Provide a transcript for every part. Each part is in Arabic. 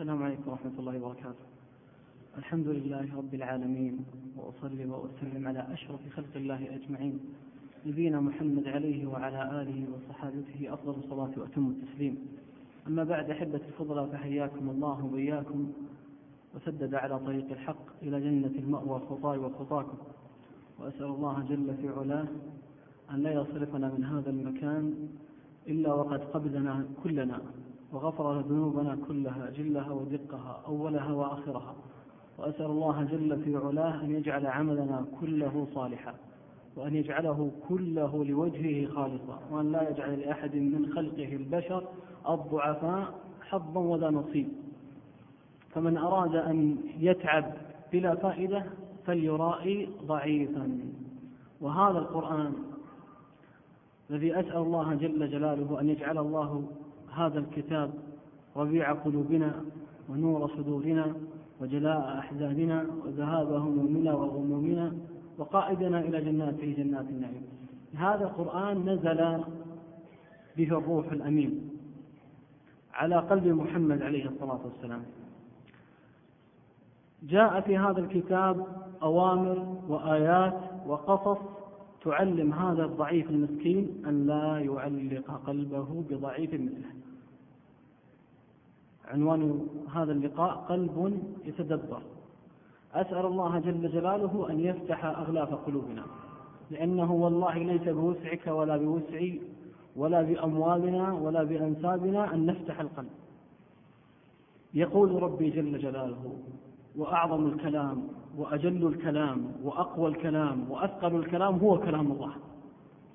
السلام عليكم ورحمة الله وبركاته. الحمد لله رب العالمين وأصلي وأسلم على أشرف خلق الله أجمعين. نبينا محمد عليه وعلى آله وصحابته أفضل الصلاة وأتم التسليم. أما بعد أحبة الفضلاء فحياكم الله وإياكم. وسدد على طريق الحق إلى جنة المأوى خطاي وخطاكم. وأسأل الله جل في علاه أن لا يصرفنا من هذا المكان إلا وقد قبلنا كلنا. وغفر ذنوبنا كلها جلها ودقها أولها وآخرها. وأسأل الله جل في علاه أن يجعل عملنا كله صالحا وأن يجعله كله لوجهه خالصا وأن لا يجعل لأحد من خلقه البشر الضعفاء حظا ولا نصيب. فمن أراد أن يتعب بلا فائدة فليرائي ضعيفا. وهذا القرآن الذي أسأل الله جل جلاله أن يجعل الله هذا الكتاب ربيع قلوبنا ونور صدورنا وجلاء أحزاننا وذهاب همومنا وغمومنا وقائدنا إلى جناته جنات النعيم. هذا القرآن نزل به الروح الأمين على قلب محمد عليه الصلاة والسلام. جاء في هذا الكتاب أوامر وآيات وقصص تعلم هذا الضعيف المسكين أن لا يعلق قلبه بضعيف مثله. عنوان هذا اللقاء قلب يتدبر. أسأل الله جل جلاله أن يفتح أغلاف قلوبنا لأنه والله ليس بوسعك ولا بوسعي ولا بأموالنا ولا بأنسابنا أن نفتح القلب. يقول ربي جل جلاله وأعظم الكلام وأجل الكلام وأقوى الكلام وأثقل الكلام هو كلام الله.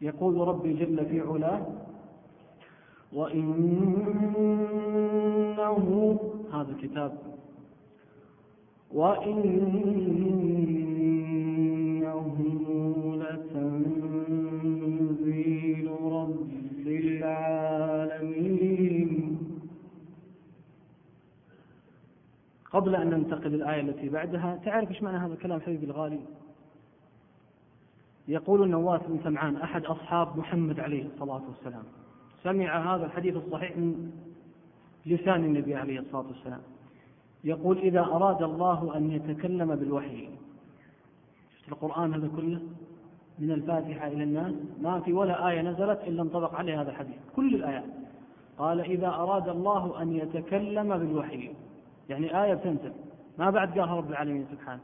يقول ربي جل في علاه وإنه هذا الكتاب. وإنه لتنزيل رب العالمين. قبل أن ننتقل للآية التي بعدها تعرف إيش معنى هذا الكلام حبيبي الغالي؟ يقول النواس بن سمعان أحد أصحاب محمد عليه الصلاة والسلام. سمع هذا الحديث الصحيح من لسان النبي عليه الصلاة والسلام. يقول إذا أراد الله أن يتكلم بالوحي. شفت القرآن هذا كله؟ من الفاتحة إلى الناس؟ ما في ولا آية نزلت إلا انطبق عليها هذا الحديث. كل الآيات. قال إذا أراد الله أن يتكلم بالوحي. يعني آية بتنزل. ما بعد قالها رب العالمين سبحانه.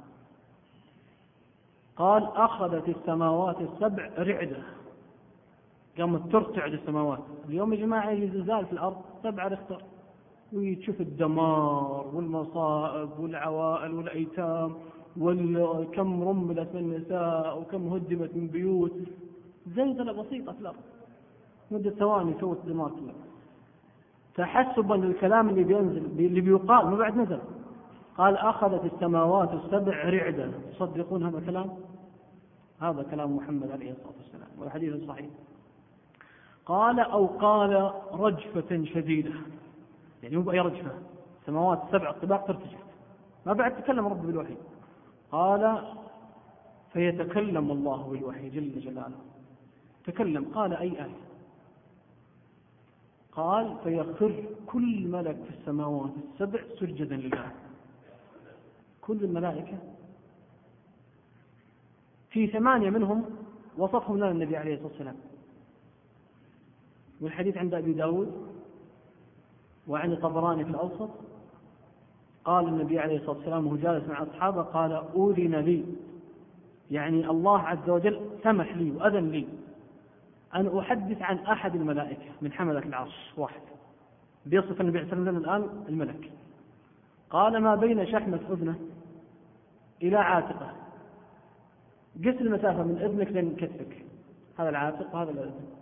قال أخذت السماوات السبع رعدة. قامت ترتعد السماوات. اليوم يا جماعة يجي زلزال في الأرض سبعة رختر وتشوف الدمار والمصائب والعوائل والأيتام وكم رملت من نساء وكم هدمت من بيوت. زلزلة بسيطة في الأرض. مدة ثواني سوت دمار كله تحسبا للكلام اللي بينزل اللي بيقال ما بعد نزل. قال أخذت السماوات السبع رعدا. تصدقون هذا الكلام هذا كلام محمد عليه الصلاة والسلام. والحديث صحيح. قال أو قال رجفة شديدة. يعني مو بأي رجفة. السماوات السبع الطباق ترتجف. ما بعد تكلم رب بالوحي. قال فيتكلم الله بالوحي جل جلاله. تكلم. قال أي آية؟ قال فيخر كل ملك في السماوات السبع سجدا لله. كل الملائكة. في ثمانية منهم وصفهم لنا النبي عليه الصلاة والسلام. والحديث عند أبي داود وعند طبراني في الأوسط قال النبي عليه الصلاة والسلام وهو جالس مع أصحابه قال أذن لي. يعني الله عز وجل سمح لي وأذن لي أن أحدث عن أحد الملائكة من حملة العرش واحد. بيصف النبي عليه وسلم الآن الملك. قال ما بين شحمة أذنه إلى عاتقه. قس المسافة من أذنك لين كتفك. هذا العاتق وهذا الأذن.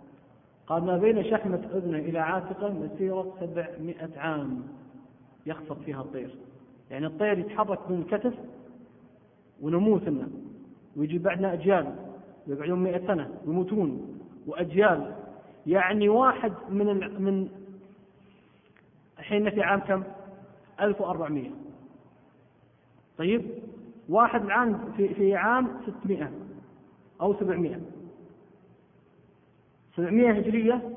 قال ما بين شحمة أذنه إلى عاتقة مسيرة سبعمائة عام يخفض فيها الطير. يعني الطير يتحرك من الكتف ونموت لنا ويجي بعدنا أجيال يقعدون مئة سنة يموتون. وأجيال يعني واحد من ال... من الحين في عام كم؟ 1400 طيب واحد الآن في في عام 600 أو 700 700 هجرية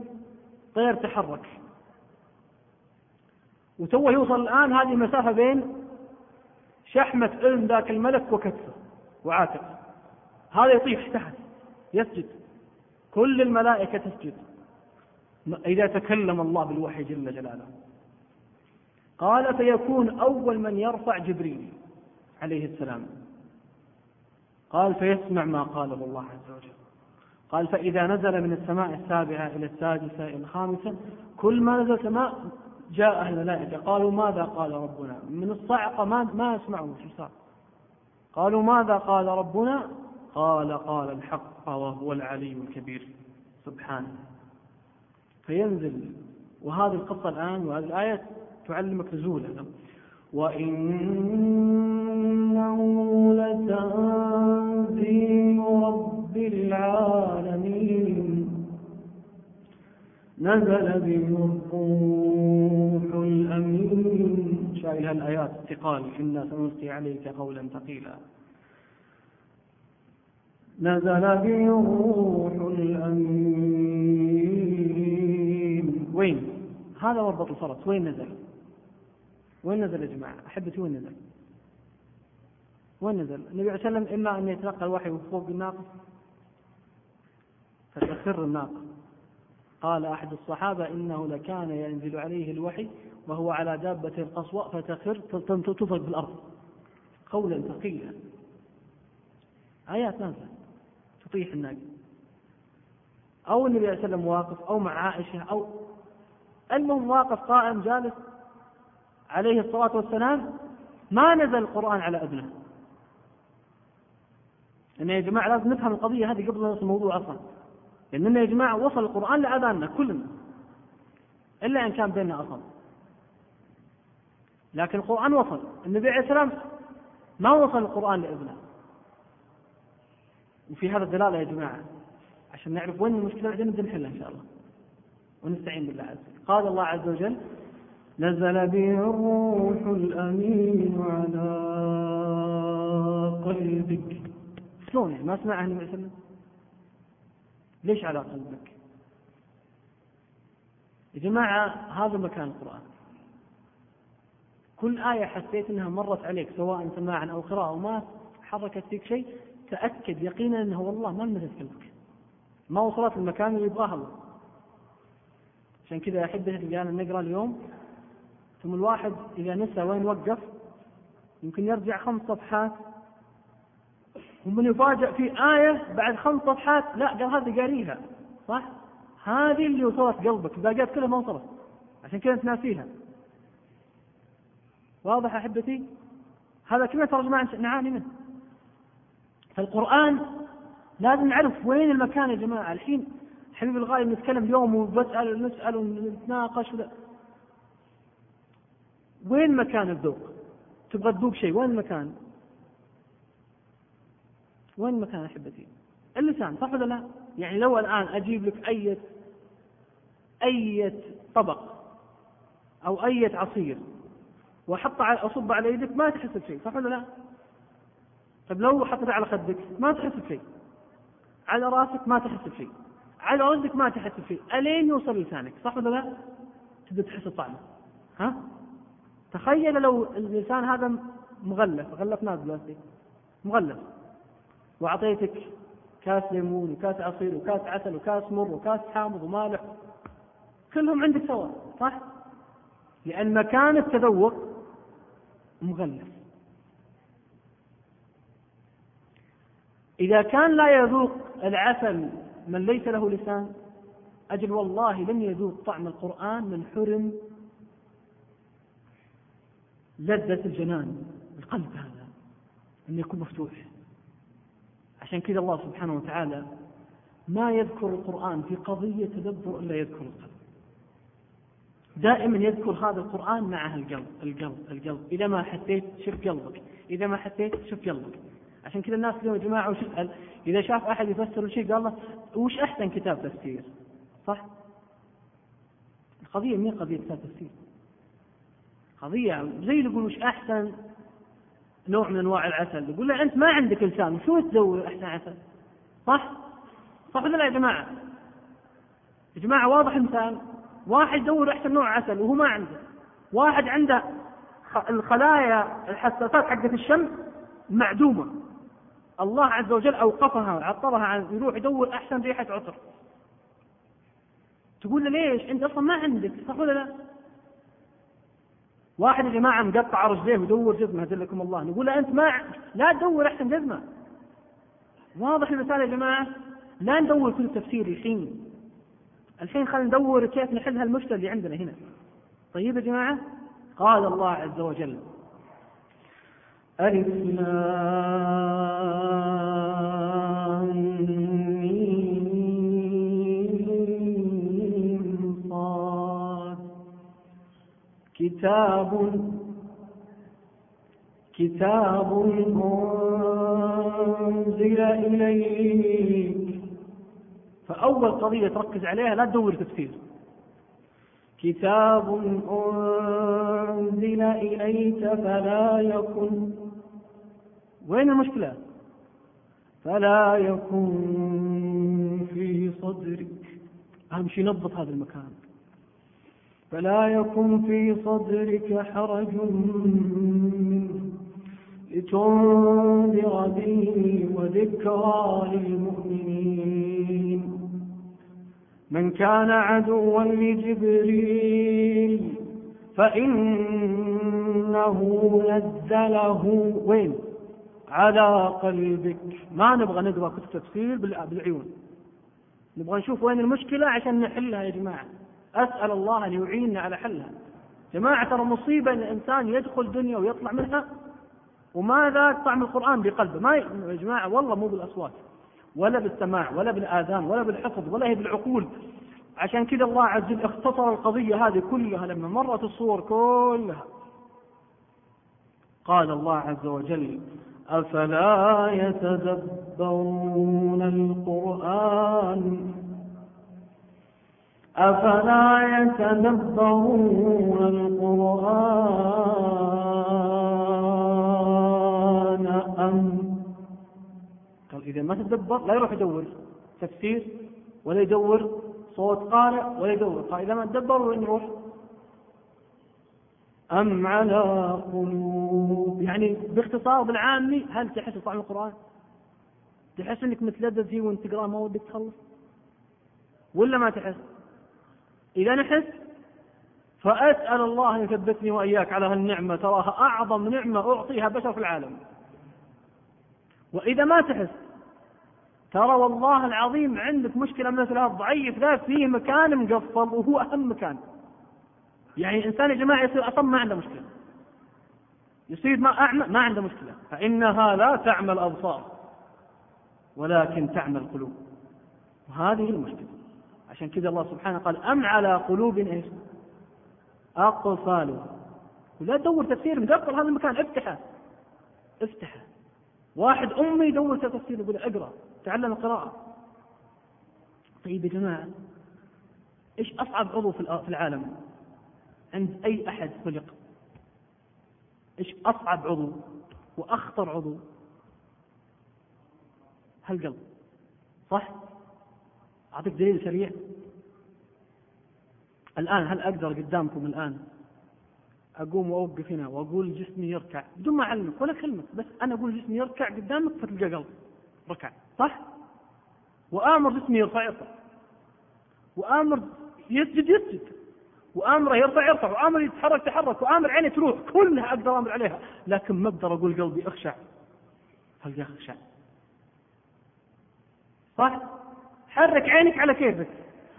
طير تحرك. وتوه يوصل الآن هذه المسافة بين شحمة أذن ذاك الملك وكتفه وعاتقه. هذا يطيح تحت يسجد. كل الملائكة تسجد. إذا تكلم الله بالوحي جل جلاله. قال فيكون أول من يرفع جبريل عليه السلام؟ قال فيسمع ما قاله الله عز وجل. قال فإذا نزل من السماء السابعة إلى السادسة إلى الخامسة كل ما نزل سماء جاء أهل الملائكة. قالوا ماذا قال ربنا؟ من الصعقة ما ما يسمعون شو صار؟ قالوا ماذا قال ربنا؟ قال قال الحق وهو العلي الكبير سبحانه. فينزل وهذه القصة الآن وهذه الآية تعلمك نزولها وإنه لتنزيل رب العالمين نزل به الروح الأمين شايل هالآيات ثقال إنا سنلقي عليك قولا ثقيلا نزل به الروح الأمين وين؟ هذا مربط الفرس وين نزل؟ وين نزل يا جماعة؟ أحبتي وين نزل؟ وين نزل؟ النبي عليه وسلم إما أن يتلقى الوحي فوق الناقة فتخر الناقة قال أحد الصحابة إنه لكان ينزل عليه الوحي وهو على دابة القصوى فتخر تطلق بالأرض. قولا ثقيلا. آيات نازلة. تطيح الناقة. أو النبي عليه وسلم واقف أو مع عائشة أو المهم واقف قائم جالس عليه الصلاة والسلام ما نزل القرآن على أذنه إن يا جماعة لازم نفهم القضية هذه قبل الموضوع أصلا. لأننا يا جماعة وصل القرآن لأذاننا كلنا إلا إن كان بيننا أصل. لكن القرآن وصل النبي عليه السلام ما وصل القرآن لأذنه وفي هذا الدلالة يا جماعة عشان نعرف وين المشكلة بعدين نبدأ نحلها إن شاء الله. ونستعين بالله عز وجل. قال الله عز وجل نزل به الروح الأمين على قلبك. شلون يعني؟ ما سمعها النبي عليه وسلم ليش على قلبك؟ يا جماعة هذا مكان القرآن. كل آية حسيت أنها مرت عليك سواء سماعا أو قراءة وما حركت فيك شيء تأكد يقينا أنه والله ما لمست قلبك. ما وصلت المكان اللي يبغاها الله. عشان كذا أحبتي اللي أنا نقرأ اليوم ثم الواحد إذا نسى وين وقف يمكن يرجع خمس صفحات ومن يفاجأ في آية بعد خمس صفحات لا قال هذه قاريها صح؟ هذه اللي وصلت قلبك الباقيات كلها ما وصلت عشان كذا أنت ناسيها واضح أحبتي؟ هذا كلنا ترجمة نعاني منه فالقرآن لازم نعرف وين المكان يا جماعة الحين حبيب الغالي نتكلم اليوم وبسأل ونسأل ونتناقش وين مكان الذوق؟ تبغى تذوق شيء وين المكان؟ وين المكان أحبتي؟ اللسان صح ولا لا؟ يعني لو الآن أجيب لك أي أي طبق أو أي عصير وأحط أصب على يدك ما تحس بشيء صح ولا لا؟ طيب لو حطيته على خدك ما تحس بشيء على راسك ما تحس بشيء على ردك ما تحس بشيء ألين يوصل لسانك صح ولا لا؟ تبدأ تحس بطعمه ها؟ تخيل لو اللسان هذا مغلف غلفناه بلاستيك مغلف وأعطيتك كاس ليمون وكاس عصير وكاس عسل وكاس مر وكاس حامض ومالح. كلهم عندك سوا صح؟ لأن مكان التذوق مغلف. إذا كان لا يذوق العسل من ليس له لسان أجل والله لن يذوق طعم القرآن من حرم لذة الجنان القلب هذا أن يكون مفتوح. عشان كذا الله سبحانه وتعالى ما يذكر القرآن في قضية تدبر إلا يذكر القلب. دائما يذكر هذا القرآن مع القلب القلب القلب. إذا ما حسيت شوف قلبك. إذا ما حسيت شوف قلبك. عشان كذا الناس اليوم يا جماعة وش إذا شاف أحد يفسر شيء قال له وش أحسن كتاب تفسير؟ صح؟ القضية مين قضية كتاب تفسير. قضية زي اللي يقول وش أحسن نوع من أنواع العسل. يقول له أنت ما عندك لسان شو تدور أحسن عسل؟ صح؟ صح ولا لا يا جماعة؟ يا جماعة واضح المثال واحد يدور أحسن نوع عسل وهو ما عنده. واحد عنده الخلايا الحساسات حقت الشمس معدومة. الله عز وجل أوقفها وعطلها عن يروح يدور أحسن ريحة عطر. تقول له ليش؟ أنت أصلا ما عندك صح ولا لا؟ واحد يا جماعة مقطع رجليه ويدور جزمة جلكم الله. نقول له أنت ما لا تدور أحسن جزمة. واضح المثال يا جماعة؟ لا ندور كل تفسير الحين الحين خلينا ندور كيف نحل هالمشكلة اللي عندنا هنا. طيب يا جماعة؟ قال الله عز وجل. ألف كتاب كتاب أنزل إليك. فأول قضية تركز عليها لا تدور تفسير. كتاب أنزل إليك فلا يكن. وين المشكلة؟ فلا يكن في صدرك. أهم شيء نضبط هذا المكان. فلا يكن في صدرك حرج منه. لتنذر به وذكرى للمؤمنين. من كان عدوا لجبريل فإنه نزله. وين؟ على قلبك. ما نبغى نقرأ كتب تفسير بالعيون. نبغى نشوف وين المشكلة عشان نحلها يا جماعة. أسأل الله أن يعيننا على حلها. جماعة ترى مصيبة أن الإنسان يدخل دنيا ويطلع منها؟ وما ذاك طعم القرآن؟ بقلبه. ما. يا جماعة والله مو بالأصوات. ولا بالسماع ولا بالآذان ولا بالحفظ ولا هي بالعقول. عشان كذا الله عز وجل اختصر القضية هذه كلها لما مرت الصور كلها. قال الله عز وجل أفلا يتدبرون القرآن؟ أفلا يتدبرون القرآن أم قال إذا ما تدبر لا يروح يدور تفسير ولا يدور صوت قارئ ولا يدور قال إذا ما تدبر وين يروح أم على قلوب يعني باختصار بالعامي هل تحس بطعم القرآن؟ تحس إنك متلذذ فيه وانت تقراه ما ودك تخلص؟ ولا ما تحس؟ إذا نحس فأسأل الله أن يثبتني وإياك على هالنعمة. تراها أعظم نعمة أعطيها بشر في العالم. وإذا ما تحس ترى والله العظيم عندك مشكلة مثل هذا ضعيف ذا في مكان مقفل وهو أهم مكان. يعني الإنسان يا جماعة يصير أصم ما عنده مشكلة. يصير ما أعمى ما عنده مشكلة. فإنها لا تعمى الأبصار ولكن تعمى القلوب. وهذه المشكلة. عشان كذا الله سبحانه قال أم على قلوب إيش؟ أقفالها ولا تدور تفسير مقفل هذا المكان افتحه. افتحه. واحد أمي يدور تفسير يقول اقرأ تعلم القراءة. طيب يا جماعة إيش أصعب عضو في العالم؟ عند أي أحد خلق. إيش أصعب عضو وأخطر عضو؟ هالقلب صح؟ أعطيك دليل سريع. الآن هل أقدر قدامكم الآن أقوم وأوقف هنا وأقول جسمي يركع بدون ما أعلمك ولا أكلمك بس أنا أقول جسمي يركع قدامك فتلقى قلب ركع. صح؟ وآمر جسمي يرفع يرفع. وآمر يسجد يسجد. وآمره يرفع يرفع. وآمر يتحرك يتحرك. وآمر عيني تروح. كلها أقدر أمر عليها. لكن ما أقدر أقول قلبي أخشع. هل يخشع صح؟ حرك عينك على كيفك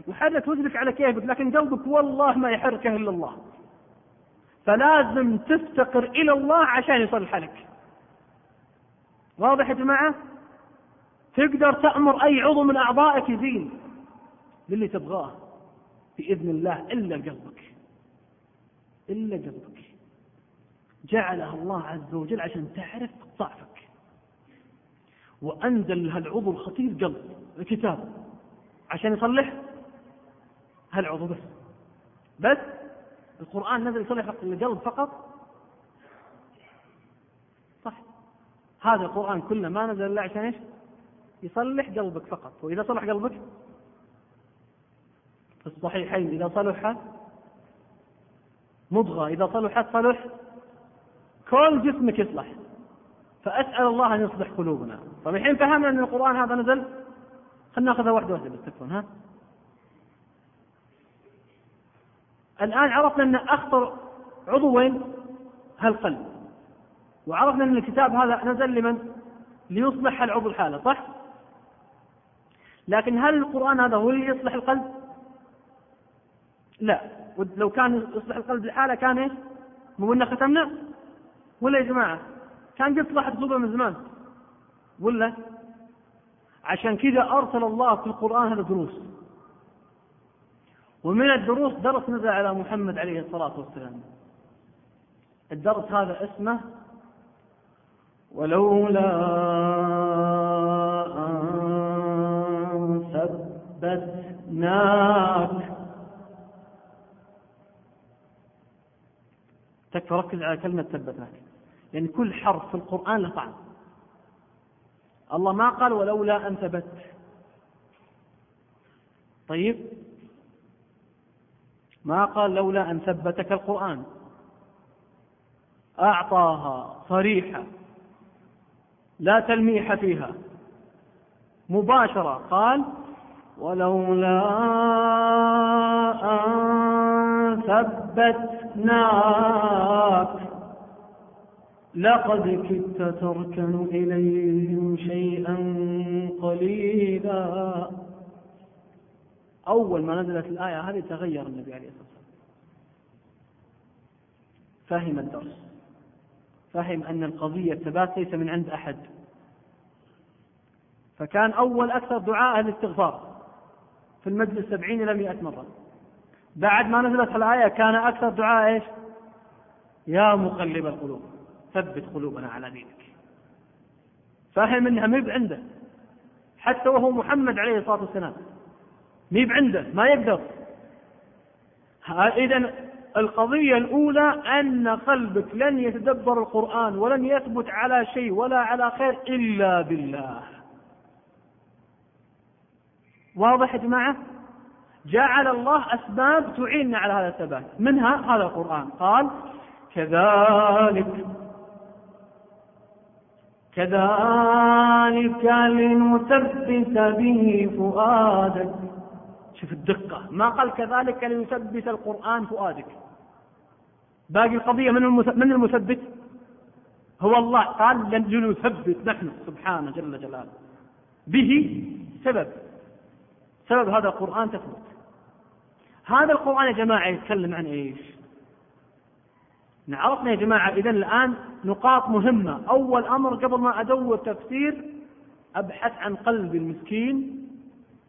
وحرك وجهك على كيفك لكن قلبك والله ما يحركه إلا الله. فلازم تفتقر إلى الله عشان يصلح لك. واضح يا جماعة؟ تقدر تأمر أي عضو من أعضائك يزين للي تبغاه بإذن الله إلا قلبك. إلا قلبك. جعلها الله عز وجل عشان تعرف ضعفك. وأنزل هالعضو الخطير قلب الكتاب. عشان يصلح؟ هالعضو بس بس القرآن نزل يصلح القلب فقط؟ صح. هذا القرآن كله ما نزل إلا عشان إيش؟ يصلح قلبك فقط. وإذا صلح قلبك؟ في الصحيحين إذا صلح مضغة إذا صلحت صلح كل جسمك يصلح. فأسأل الله أن يصلح قلوبنا. طيب الحين فهمنا أن القرآن هذا نزل؟ خلينا ناخذها واحدة واحدة بس تكفون ها الآن عرفنا أن أخطر عضو وين؟ هالقلب وعرفنا أن الكتاب هذا نزل لمن؟ ليصلح العضو الحالة صح؟ لكن هل القرآن هذا هو اللي يصلح القلب؟ لا لو كان يصلح القلب الحالة كان إيش؟ مو قلنا ختمنا؟ ولا يا جماعة؟ كان قد صلحت قلوبنا من زمان ولا؟ عشان كذا أرسل الله في القرآن هذا دروس ومن الدروس درس نزل على محمد عليه الصلاة والسلام. الدرس هذا اسمه ولولا أن ثبتناك. تكفى ركز على كلمة ثبتناك. يعني كل حرف في القرآن له طعم. الله ما قال ولولا أن ثبت. طيب؟ ما قال لولا أن ثبتك القرآن أعطاها صريحة. لا تلميح فيها. مباشرة. قال ولولا أن ثبتناك لقد كدت تركن إليهم شيئا قليلا. أول ما نزلت الآية هذه تغير النبي عليه الصلاة والسلام. فهم الدرس. فهم أن القضية الثبات ليس من عند أحد. فكان أول أكثر دعاء الاستغفار في المجلس سبعين إلى مئة مرة. بعد ما نزلت الآية كان أكثر دعاء إيش؟ يا مقلب القلوب. ثبت قلوبنا على دينك. فهم انها ميب عنده حتى وهو محمد عليه الصلاة والسلام. ميب عنده ما يقدر. اذا القضية الأولى أن قلبك لن يتدبر القرآن ولن يثبت على شيء ولا على خير إلا بالله. واضح يا جماعة؟ جعل الله أسباب تعيننا على هذا الثبات. منها هذا القرآن. قال كذلك كذلك لنثبت به فؤادك. شوف الدقة. ما قال كذلك ليثبت القرآن فؤادك. باقي القضية من من المثبت؟ هو الله قال لنثبت نحن سبحانه جل جلاله. به سبب. سبب هذا القرآن تثبت. هذا القرآن يا جماعة يتكلم عن إيش؟ عرفنا يا جماعة إذا الآن نقاط مهمة. أول أمر قبل ما أدور تفسير أبحث عن قلب المسكين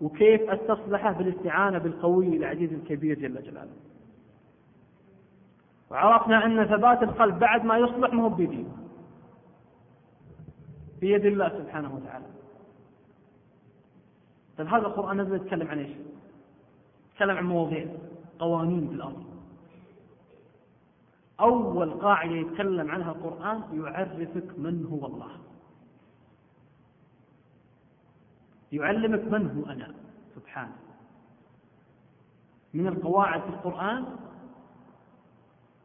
وكيف أستصلحه بالاستعانة بالقوي العزيز الكبير جل جلاله. وعرفنا أن ثبات القلب بعد ما يصلح ما هو بيدي بيد الله سبحانه وتعالى. طيب هذا القرآن نزل يتكلم عن إيش؟ يتكلم عن مواضيع قوانين في الأرض أول قاعدة يتكلم عنها القرآن يعرفك من هو الله. يعلمك من هو أنا سبحانه. من القواعد في القرآن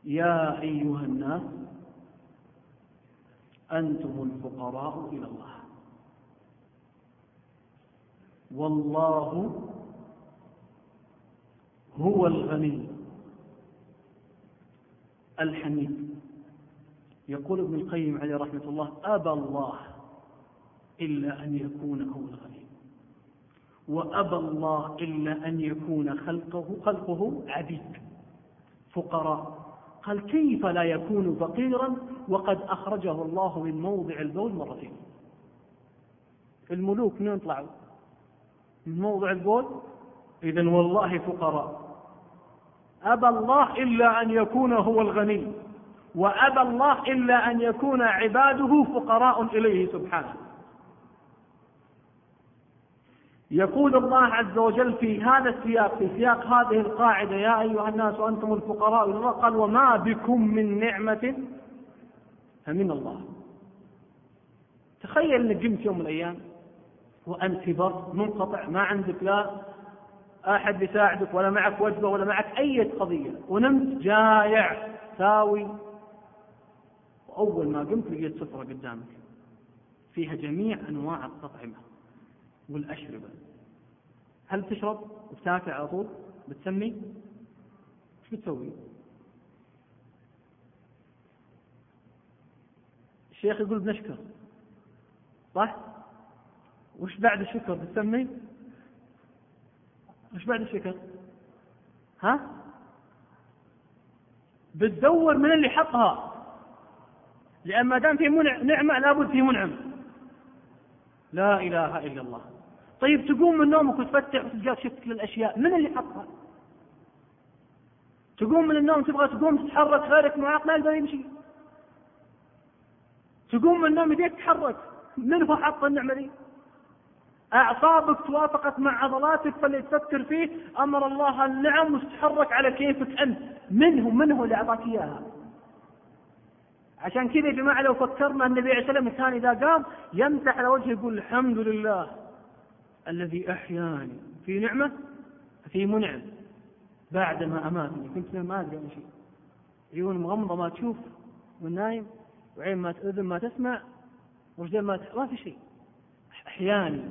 يا أيها الناس أنتم الفقراء إلى الله. والله هو الغني. الحميد. يقول ابن القيم عليه رحمة الله أبى الله إلا أن يكون هو الغني. وأبى الله إلا أن يكون خلقه خلقه عبيد فقراء. قال كيف لا يكون فقيرا؟ وقد أخرجه الله من موضع البول مرتين. الملوك من طلعوا؟ من موضع البول؟ إذا والله فقراء. أبى الله إلا أن يكون هو الغني وأبى الله إلا أن يكون عباده فقراء إليه سبحانه. يقول الله عز وجل في هذا السياق في سياق هذه القاعدة يا أيها الناس وأنتم الفقراء إلى الله قال وما بكم من نعمة فمن الله. تخيل إنك قمت يوم من الأيام وأنت بر منقطع ما عندك لا أحد بيساعدك ولا معك وجبة ولا معك أي قضية. ونمت جائع ساوي. وأول ما قمت لقيت سفرة قدامك. فيها جميع أنواع الأطعمة والأشربة. هل تشرب؟ وتاكل على طول؟ بتسمي؟ إيش بتسوي؟ الشيخ يقول بنشكر. صح؟ وش بعد الشكر؟ بتسمي؟ وش بعد الشكر ها؟ بتدور من اللي حطها لأن ما دام في منع نعمة لابد في منعم لا إله إلا الله. طيب تقوم من نومك وتفتح وتلقى شفت الأشياء. من اللي حطها تقوم من النوم تبغى تقوم تتحرك غيرك معاق ما يقدر يمشي تقوم من النوم يديك تتحرك. من هو حط النعمة دي؟ أعصابك توافقت مع عضلاتك فاللي تفكر فيه أمر الله النعم وتتحرك على كيفك أنت. من هو من هو اللي أعطاك إياها. عشان كذا يا جماعة لو فكرنا النبي عليه والسلام كان إذا قام يمسح على وجهه يقول الحمد لله الذي أحياني. في نعمة؟ في منعم. بعدما أماتني. كنت ما أدري عن شيء. عيون مغمضة ما تشوف والنايم وعين ما أذن ما تسمع وجدان ما ما في شيء. أحياني.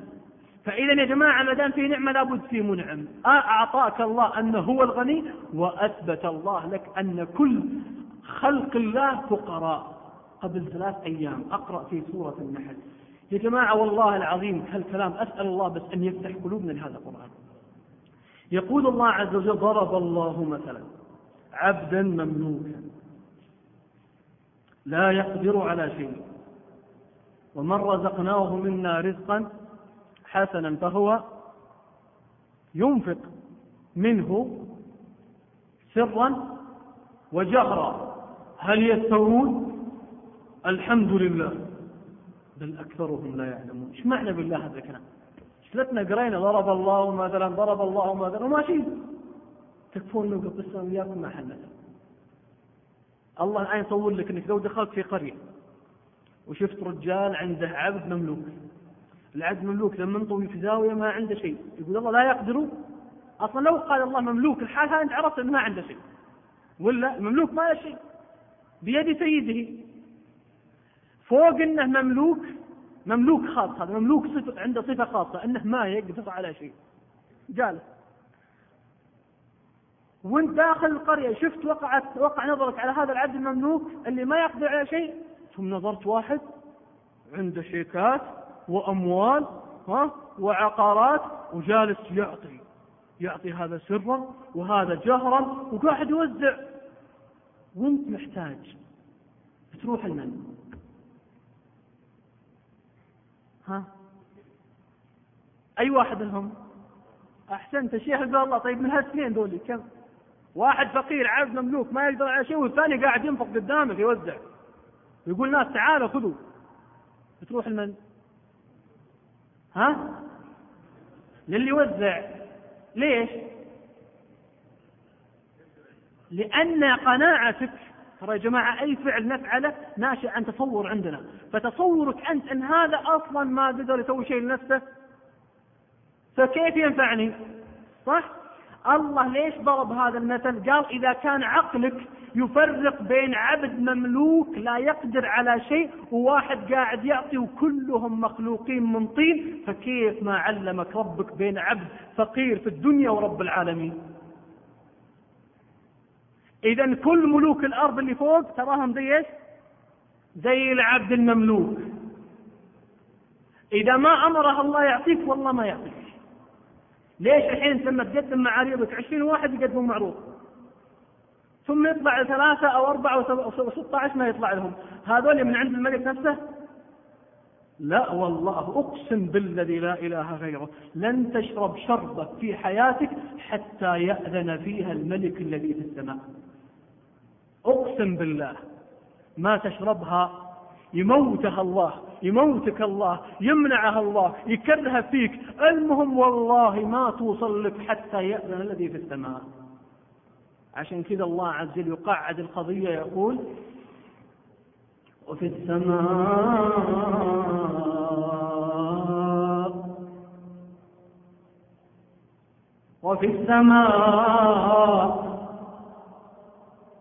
فإذا يا جماعة ما دام في نعمة لابد في منعم. أعطاك الله أنه هو الغني وأثبت الله لك أن كل خلق الله فقراء. قبل ثلاث أيام أقرأ في سورة النحل. يا جماعة والله العظيم هالكلام أسأل الله بس أن يفتح قلوبنا لهذا القرآن. يقول الله عز وجل ضرب الله مثلا عبدا مملوكا لا يقدر على شيء. ومن رزقناه منا رزقا حسنا فهو ينفق منه سرا وجهرا. هل يستوون؟ الحمد لله. بل أكثرهم لا يعلمون. إيش معنى بالله هذا الكلام؟ شلتنا قرينا؟ ضرب الله مثلا ضرب الله مثلا. وماشي. تكفون لو قصة وياكم ما حلت الله الآن يصور لك أنك لو دخلت في قرية وشفت رجال عنده عبد مملوك. العبد مملوك لما انطوي في زاوية ما عنده شيء. يقول الله لا يقدر. أصلا لو قال الله مملوك الحال هذا أنت عرفت أنه ما عنده شيء. ولا المملوك ما له شيء. بيد سيده. فوق إنه مملوك مملوك خاص. هذا مملوك صفة عنده صفة خاصة إنه ما يقدر على شيء. جالس وانت داخل القرية شفت وقعت وقع نظرك على هذا العبد المملوك اللي ما يقدر على شيء. ثم نظرت واحد عنده شيكات. وأموال ها وعقارات وجالس يعطي يعطي هذا سرا وهذا جهرا وقاعد يوزع وانت محتاج بتروح لمن؟ ها؟ أي واحد منهم؟ أحسنت الشيخ قال الله طيب من هالاثنين دول كم؟ واحد فقير عبد مملوك ما يقدر على شيء والثاني قاعد ينفق قدامك يوزع يقول ناس تعالوا خذوا بتروح لمن؟ ها؟ للي يوزع. ليش؟ لأن قناعتك ترى يا جماعة أي فعل نفعله ناشئ عن تصور عندنا. فتصورك أنت أن هذا أصلا ما قدر يسوي شيء لنفسه. فكيف ينفعني؟ صح؟ الله ليش ضرب هذا المثل؟ قال إذا كان عقلك يفرق بين عبد مملوك لا يقدر على شيء وواحد قاعد يعطي وكلهم مخلوقين من طين فكيف ما علمك ربك بين عبد فقير في الدنيا ورب العالمين؟ إذا كل ملوك الأرض اللي فوق تراهم زي إيش؟ زي العبد المملوك. إذا ما أمره الله يعطيك والله ما يعطيك. ليش الحين لما تقدم معاريضك عشرين واحد يقدمون معروض ثم يطلع ثلاثة أو أربعة أو ستة عشر ما يطلع لهم. هذول من عند الملك نفسه؟ لا والله أقسم بالذي لا إله غيره. لن تشرب شربة في حياتك حتى يأذن فيها الملك الذي في السماء. أقسم بالله. ما تشربها يموتها الله يموتك الله يمنعها الله يكرهها فيك. المهم والله ما توصل لك حتى يأذن الذي في السماء. عشان كذا الله عز وجل يقعد القضية يقول وفي السماء وفي السماء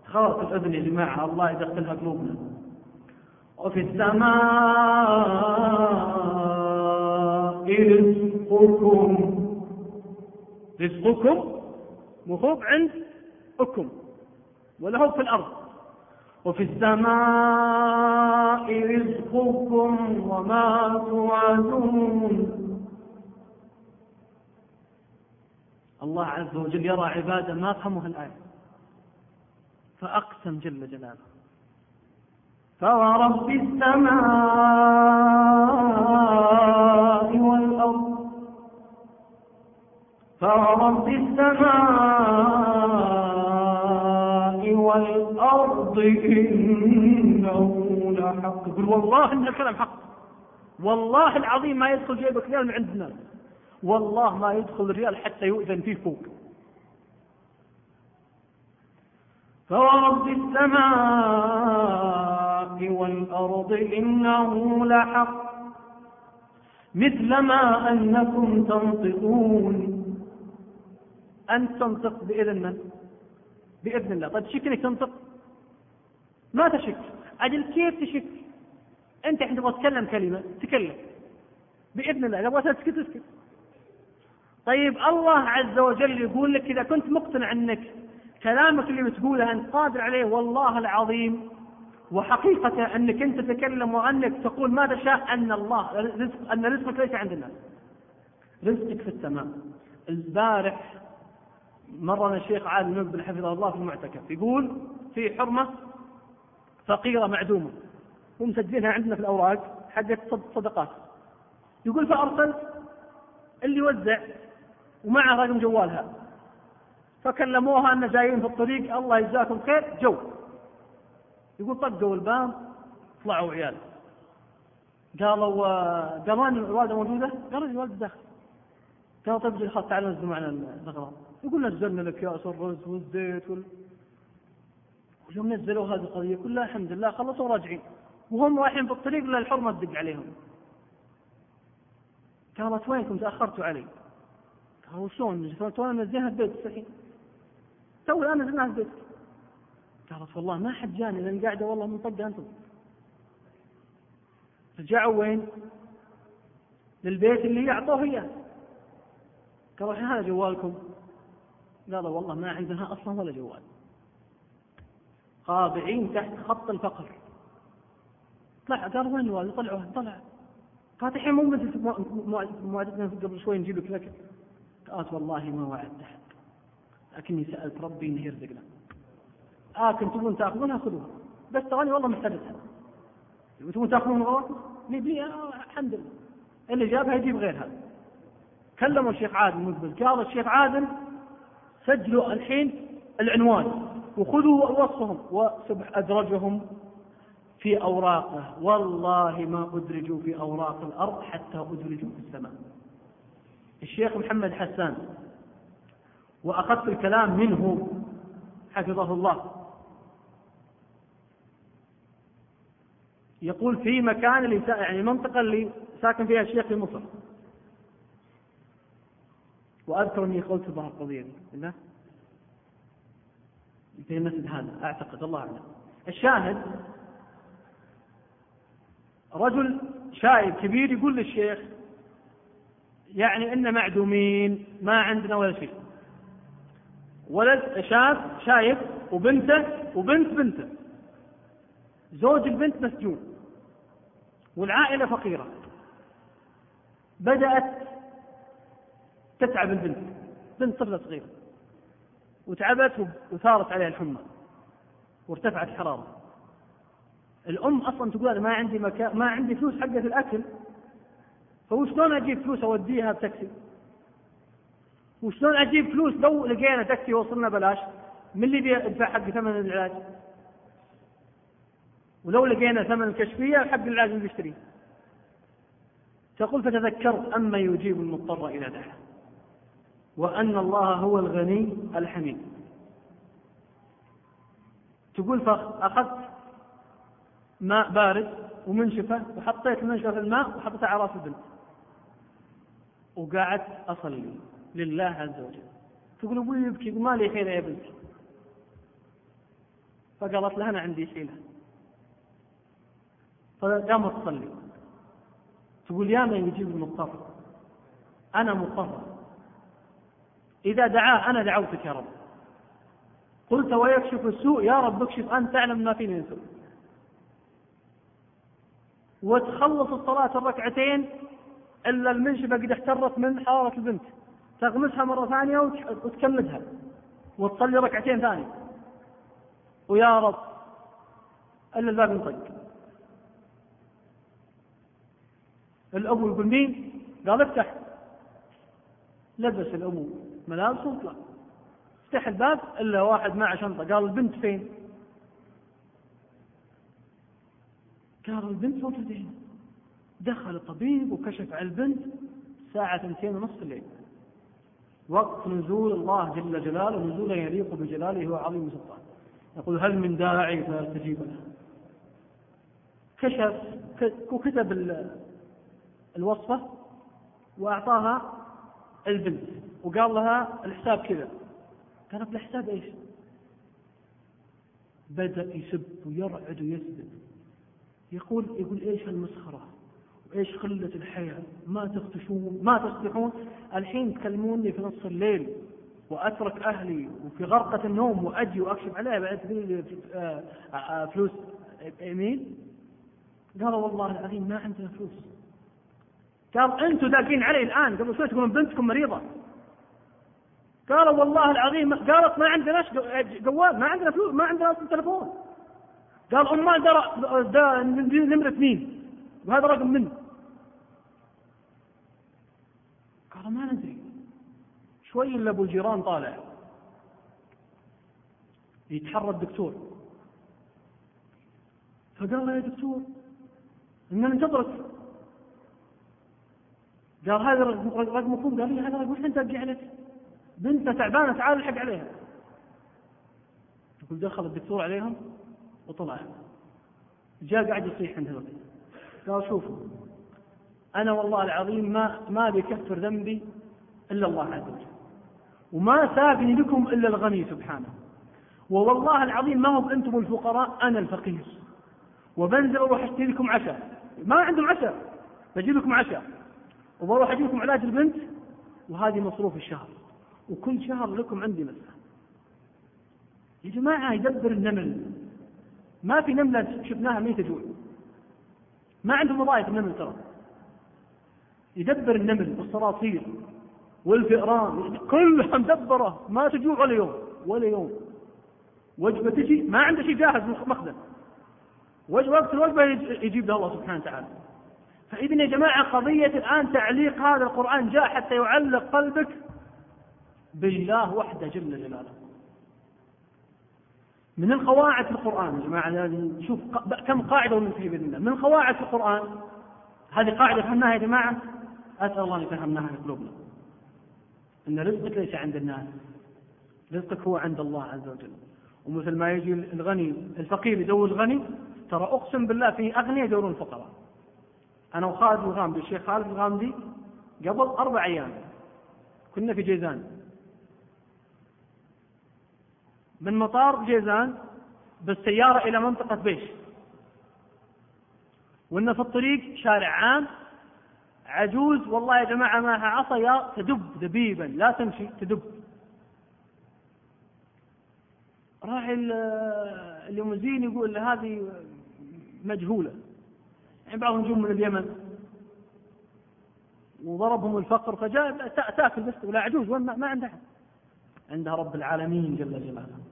خلاص الأذن يا جماعة الله يدخلها قلوبنا وفي السماء رزقكم. رزقكم مو عند أكم ولا هو في الأرض. وفي السماء رزقكم وما توعدون. الله عز وجل يرى عباده ما فهموا الآية. فأقسم جل جلاله. فورب السماء والأرض. فورب السماء إنه لحق. قل والله إن الكلام حق. والله العظيم ما يدخل جيبك ريال من عند الناس. والله ما يدخل ريال حتى يؤذن فيه فوق. فورب السماء والأرض إنه لحق. مثل ما أنكم تنطقون. أن تنطق بإذن من؟ بإذن الله. طيب تشك إنك تنطق؟ ما تشك. أجل كيف تشك؟ أنت عندما تتكلم كلمة تكلم. بإذن الله. إذا بغيت تسكت تسكت طيب الله عز وجل يقول لك إذا كنت مقتنع أنك كلامك اللي بتقوله أنت قادر عليه والله العظيم وحقيقة أنك أنت تتكلم وأنك تقول ما تشاء أن الله رزق أن رزقك ليس عند الناس. رزقك في السماء. البارح مرنا الشيخ عادل بن حفظه الله في المعتكف. يقول في حرمة فقيرة معدومة. ومسجلها عندنا في الأوراق حقت صدقات. يقول فأرسلت اللي يوزع ومعه رقم جوالها. فكلموها أن جايين في الطريق الله يجزاكم خير جو. يقول طقوا الباب طلعوا عيال. قالوا قالوا الوالدة موجودة؟ قالوا الوالدة داخل. قالوا طيب تعال نزلوا معنا الاغراض يقول نزلنا لك يا الرز والزيت وال... يوم نزلوا هذه القضية؟ كلها الحمد لله خلصوا راجعين وهم رايحين في الطريق الا الحرمة تدق عليهم. قالت وينكم؟ تأخرتوا علي؟ قالوا شلون؟ تونا منزلها البيت الحين تو الآن نزلناها البيت قالت والله ما حد جاني لأن قاعدة والله من طقة أنتم. رجعوا وين؟ للبيت اللي يعطوه إياه. قالوا هذا جوالكم. قالوا والله ما عندنا أصلا ولا جوال. خاضعين تحت خط الفقر. طلع قالوا وين الوالد طلعوا طلع. قالت الحين مو مثل موعدتنا قبل شوي نجيب لك الاكل قالت والله ما وعدت احد لكني سألت ربي إنه يرزقنا آكل تبون تأخذونها؟ خذوها. بس تراني والله محتاجتها. تبون تاخذون غلط نبي الحمد لله. اللي جابها يجيب غيرها. كلموا الشيخ عادل مقبل قال الشيخ عادل سجلوا الحين العنوان. وخذوا وصفهم وسبح أدرجهم في أوراقه. والله ما أدرجوا في أوراق الأرض حتى أدرجوا في السماء. الشيخ محمد حسان وأخذت الكلام منه حفظه الله يقول في مكان اللي يعني المنطقة اللي ساكن فيها الشيخ في مصر. وأذكر أني قلت بعض القضية. دي في المسجد هذا أعتقد الله أعلم. الشاهد رجل شايب كبير يقول للشيخ يعني إن معدومين ما عندنا ولا شيء. ولد شاب شايب وبنته وبنت بنته. زوج البنت مسجون. والعائلة فقيرة. بدأت تتعب البنت بنت طفلة صغيرة. وتعبت وثارت عليها الحمى وارتفعت الحرارة الأم أصلا تقول أنا ما عندي مكان ما عندي فلوس حقة الأكل فوشلون أجيب فلوس أوديها بتاكسي؟ وشلون أجيب فلوس لو لقينا تاكسي وصلنا بلاش؟ من اللي بيدفع حق ثمن العلاج؟ ولو لقينا ثمن الكشفية حق العلاج اللي بيشتريه. تقول فتذكرت أما يجيب المضطر إلى دعاه وأن الله هو الغني الحميد. تقول فأخذت ماء بارد ومنشفة وحطيت المنشفة في الماء وحطيتها على رأس البنت. وقعدت أصلي لله عز وجل. تقول أبوي يبكي ما لي حيله يا بنتي. فقالت لها أنا عندي حيلة. فقامت تصلي. تقول يا من يجيب المضطر. أنا مضطر. إذا دعاه أنا دعوتك يا رب. قلت ويكشف السوء يا رب اكشف أنت تعلم ما فيني من سوء. وتخلص الصلاة الركعتين إلا المنشفة قد احترت من حرارة البنت. تغمسها مرة ثانية وتكمدها وتصلي ركعتين ثانية. ويا رب إلا الباب ينطق. الأبو يقول مين؟ قال افتح. لبس الأبو. ملابس وطلع افتح الباب إلا واحد معه شنطة. قال البنت فين؟ قال البنت موجودة دخل الطبيب وكشف على البنت الساعة ثنتين ونص الليل. وقت نزول الله جل جلاله نزولا يليق بجلاله وعظيم سلطانه يقول هل من داعي فاستجيب له. كشف وكتب الوصفة وأعطاها البنت. وقال لها الحساب كذا. قالت الحساب إيش؟ بدأ يسب ويرعد ويسب يقول يقول إيش المسخرة؟ وإيش قلة الحياة؟ ما تختشون ما تصبحون الحين تكلموني في نص الليل وأترك أهلي وفي غرقة النوم وأجي وأكشف عليها بعد تقول آه، آه، فلوس. ايميل قال والله العظيم ما عندنا فلوس. قال أنتم داقين علي الآن. قبل شوي تقولون بنتكم مريضة. قال والله العظيم قالت ما عندنا جوال ما عندنا فلوس ما عندنا تلفون قال امال ده نمرة مين؟ وهذا رقم منه. قال ما ندري. شوي إلا أبو الجيران طالع. يتحرى الدكتور. فقال له يا دكتور إن ننتظرك قال هذا رقمكم قال لي هذا رقم أنت ارجع لك بنته تعبانه تعال الحق عليها. يقول دخل الدكتور عليهم وطلع. جاء قاعد يصيح عند الوقت. قال شوفوا أنا والله العظيم ما ما بيكفر ذنبي إلا الله عز وجل. وما ساقني لكم إلا الغني سبحانه. ووالله العظيم ما هو أنتم الفقراء أنا الفقير. وبنزل أروح أشتري لكم عشاء. ما عندهم عشاء بجيب لكم عشاء. وبروح أجيب لكم علاج البنت وهذه مصروف الشهر. وكل شهر لكم عندي مسألة يا جماعة يدبر النمل. ما في نملة شفناها ميتة جوع. ما عندهم وظائف النمل ترى. يدبر النمل والصراصير والفئران. كلها مدبرة ما تجوع ولا يوم. ولا يوم. وجبة تجي. ما عنده شيء جاهز مخزن وقت الوجبة يجيب له الله سبحانه وتعالى. فإذا يا جماعة قضية الآن تعليق هذا القرآن جاء حتى يعلق قلبك. بالله وحده جل جلاله. من القواعد في القرآن يا جماعة نشوف كم قاعدة وننتهي بإذن الله. من القواعد في القرآن هذه قاعدة فهمناها يا جماعة؟ أسأل الله أن يفهمناها في قلوبنا. أن رزقك ليس عند الناس رزقك هو عند الله عز وجل. ومثل ما يجي الغني الفقير يدور الغني ترى أقسم بالله في أغنياء يدورون الفقراء. أنا وخالد الغامدي الشيخ خالد الغامدي قبل أربع أيام كنا في جيزان. من مطار جيزان بالسيارة إلى منطقة بيش. وإن في الطريق شارع عام. عجوز والله يا جماعة معها عصا تدب دبيبا لا تمشي تدب. راعي الليموزين يقول هذه مجهولة. يعني بعضهم يجون من اليمن. وضربهم الفقر فجاء تأكل بس ولا عجوز ما عندها. عندها رب العالمين جل جلاله.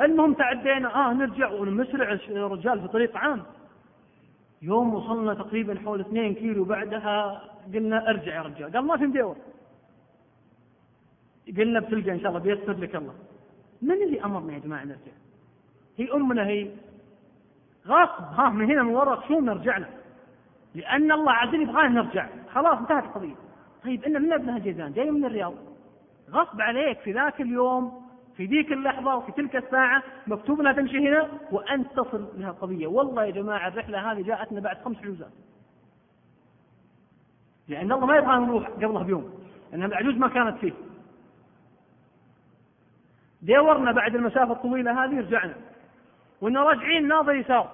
المهم تعدينا. آه نرجع ونمسرع الرجال في طريق عام. يوم وصلنا تقريبا حول اثنين كيلو بعدها قلنا ارجع يا رجال. قال ما في مدور قلنا بتلقى إن شاء الله بيسر لك الله. من اللي أمرنا يا جماعة نرجع؟ هي أمنا هي. غصب ها من هنا من وراء شو نرجع له؟ لأن الله عز وجل يبغانا نرجع. خلاص انتهت القضية. طيب إن من ابنها جيزان؟ جاي من الرياض. غصب عليك في ذاك اليوم في ذيك اللحظة وفي تلك الساعة مكتوب لها تمشي هنا وأنت تصل لها القضية. والله يا جماعة الرحلة هذه جاءتنا بعد خمس حجوزات لأن الله ما يبغى نروح قبلها بيوم لأنها العجوز ما كانت فيه. دورنا بعد المسافة الطويلة هذه رجعنا. وإنا راجعين ناظر يسار.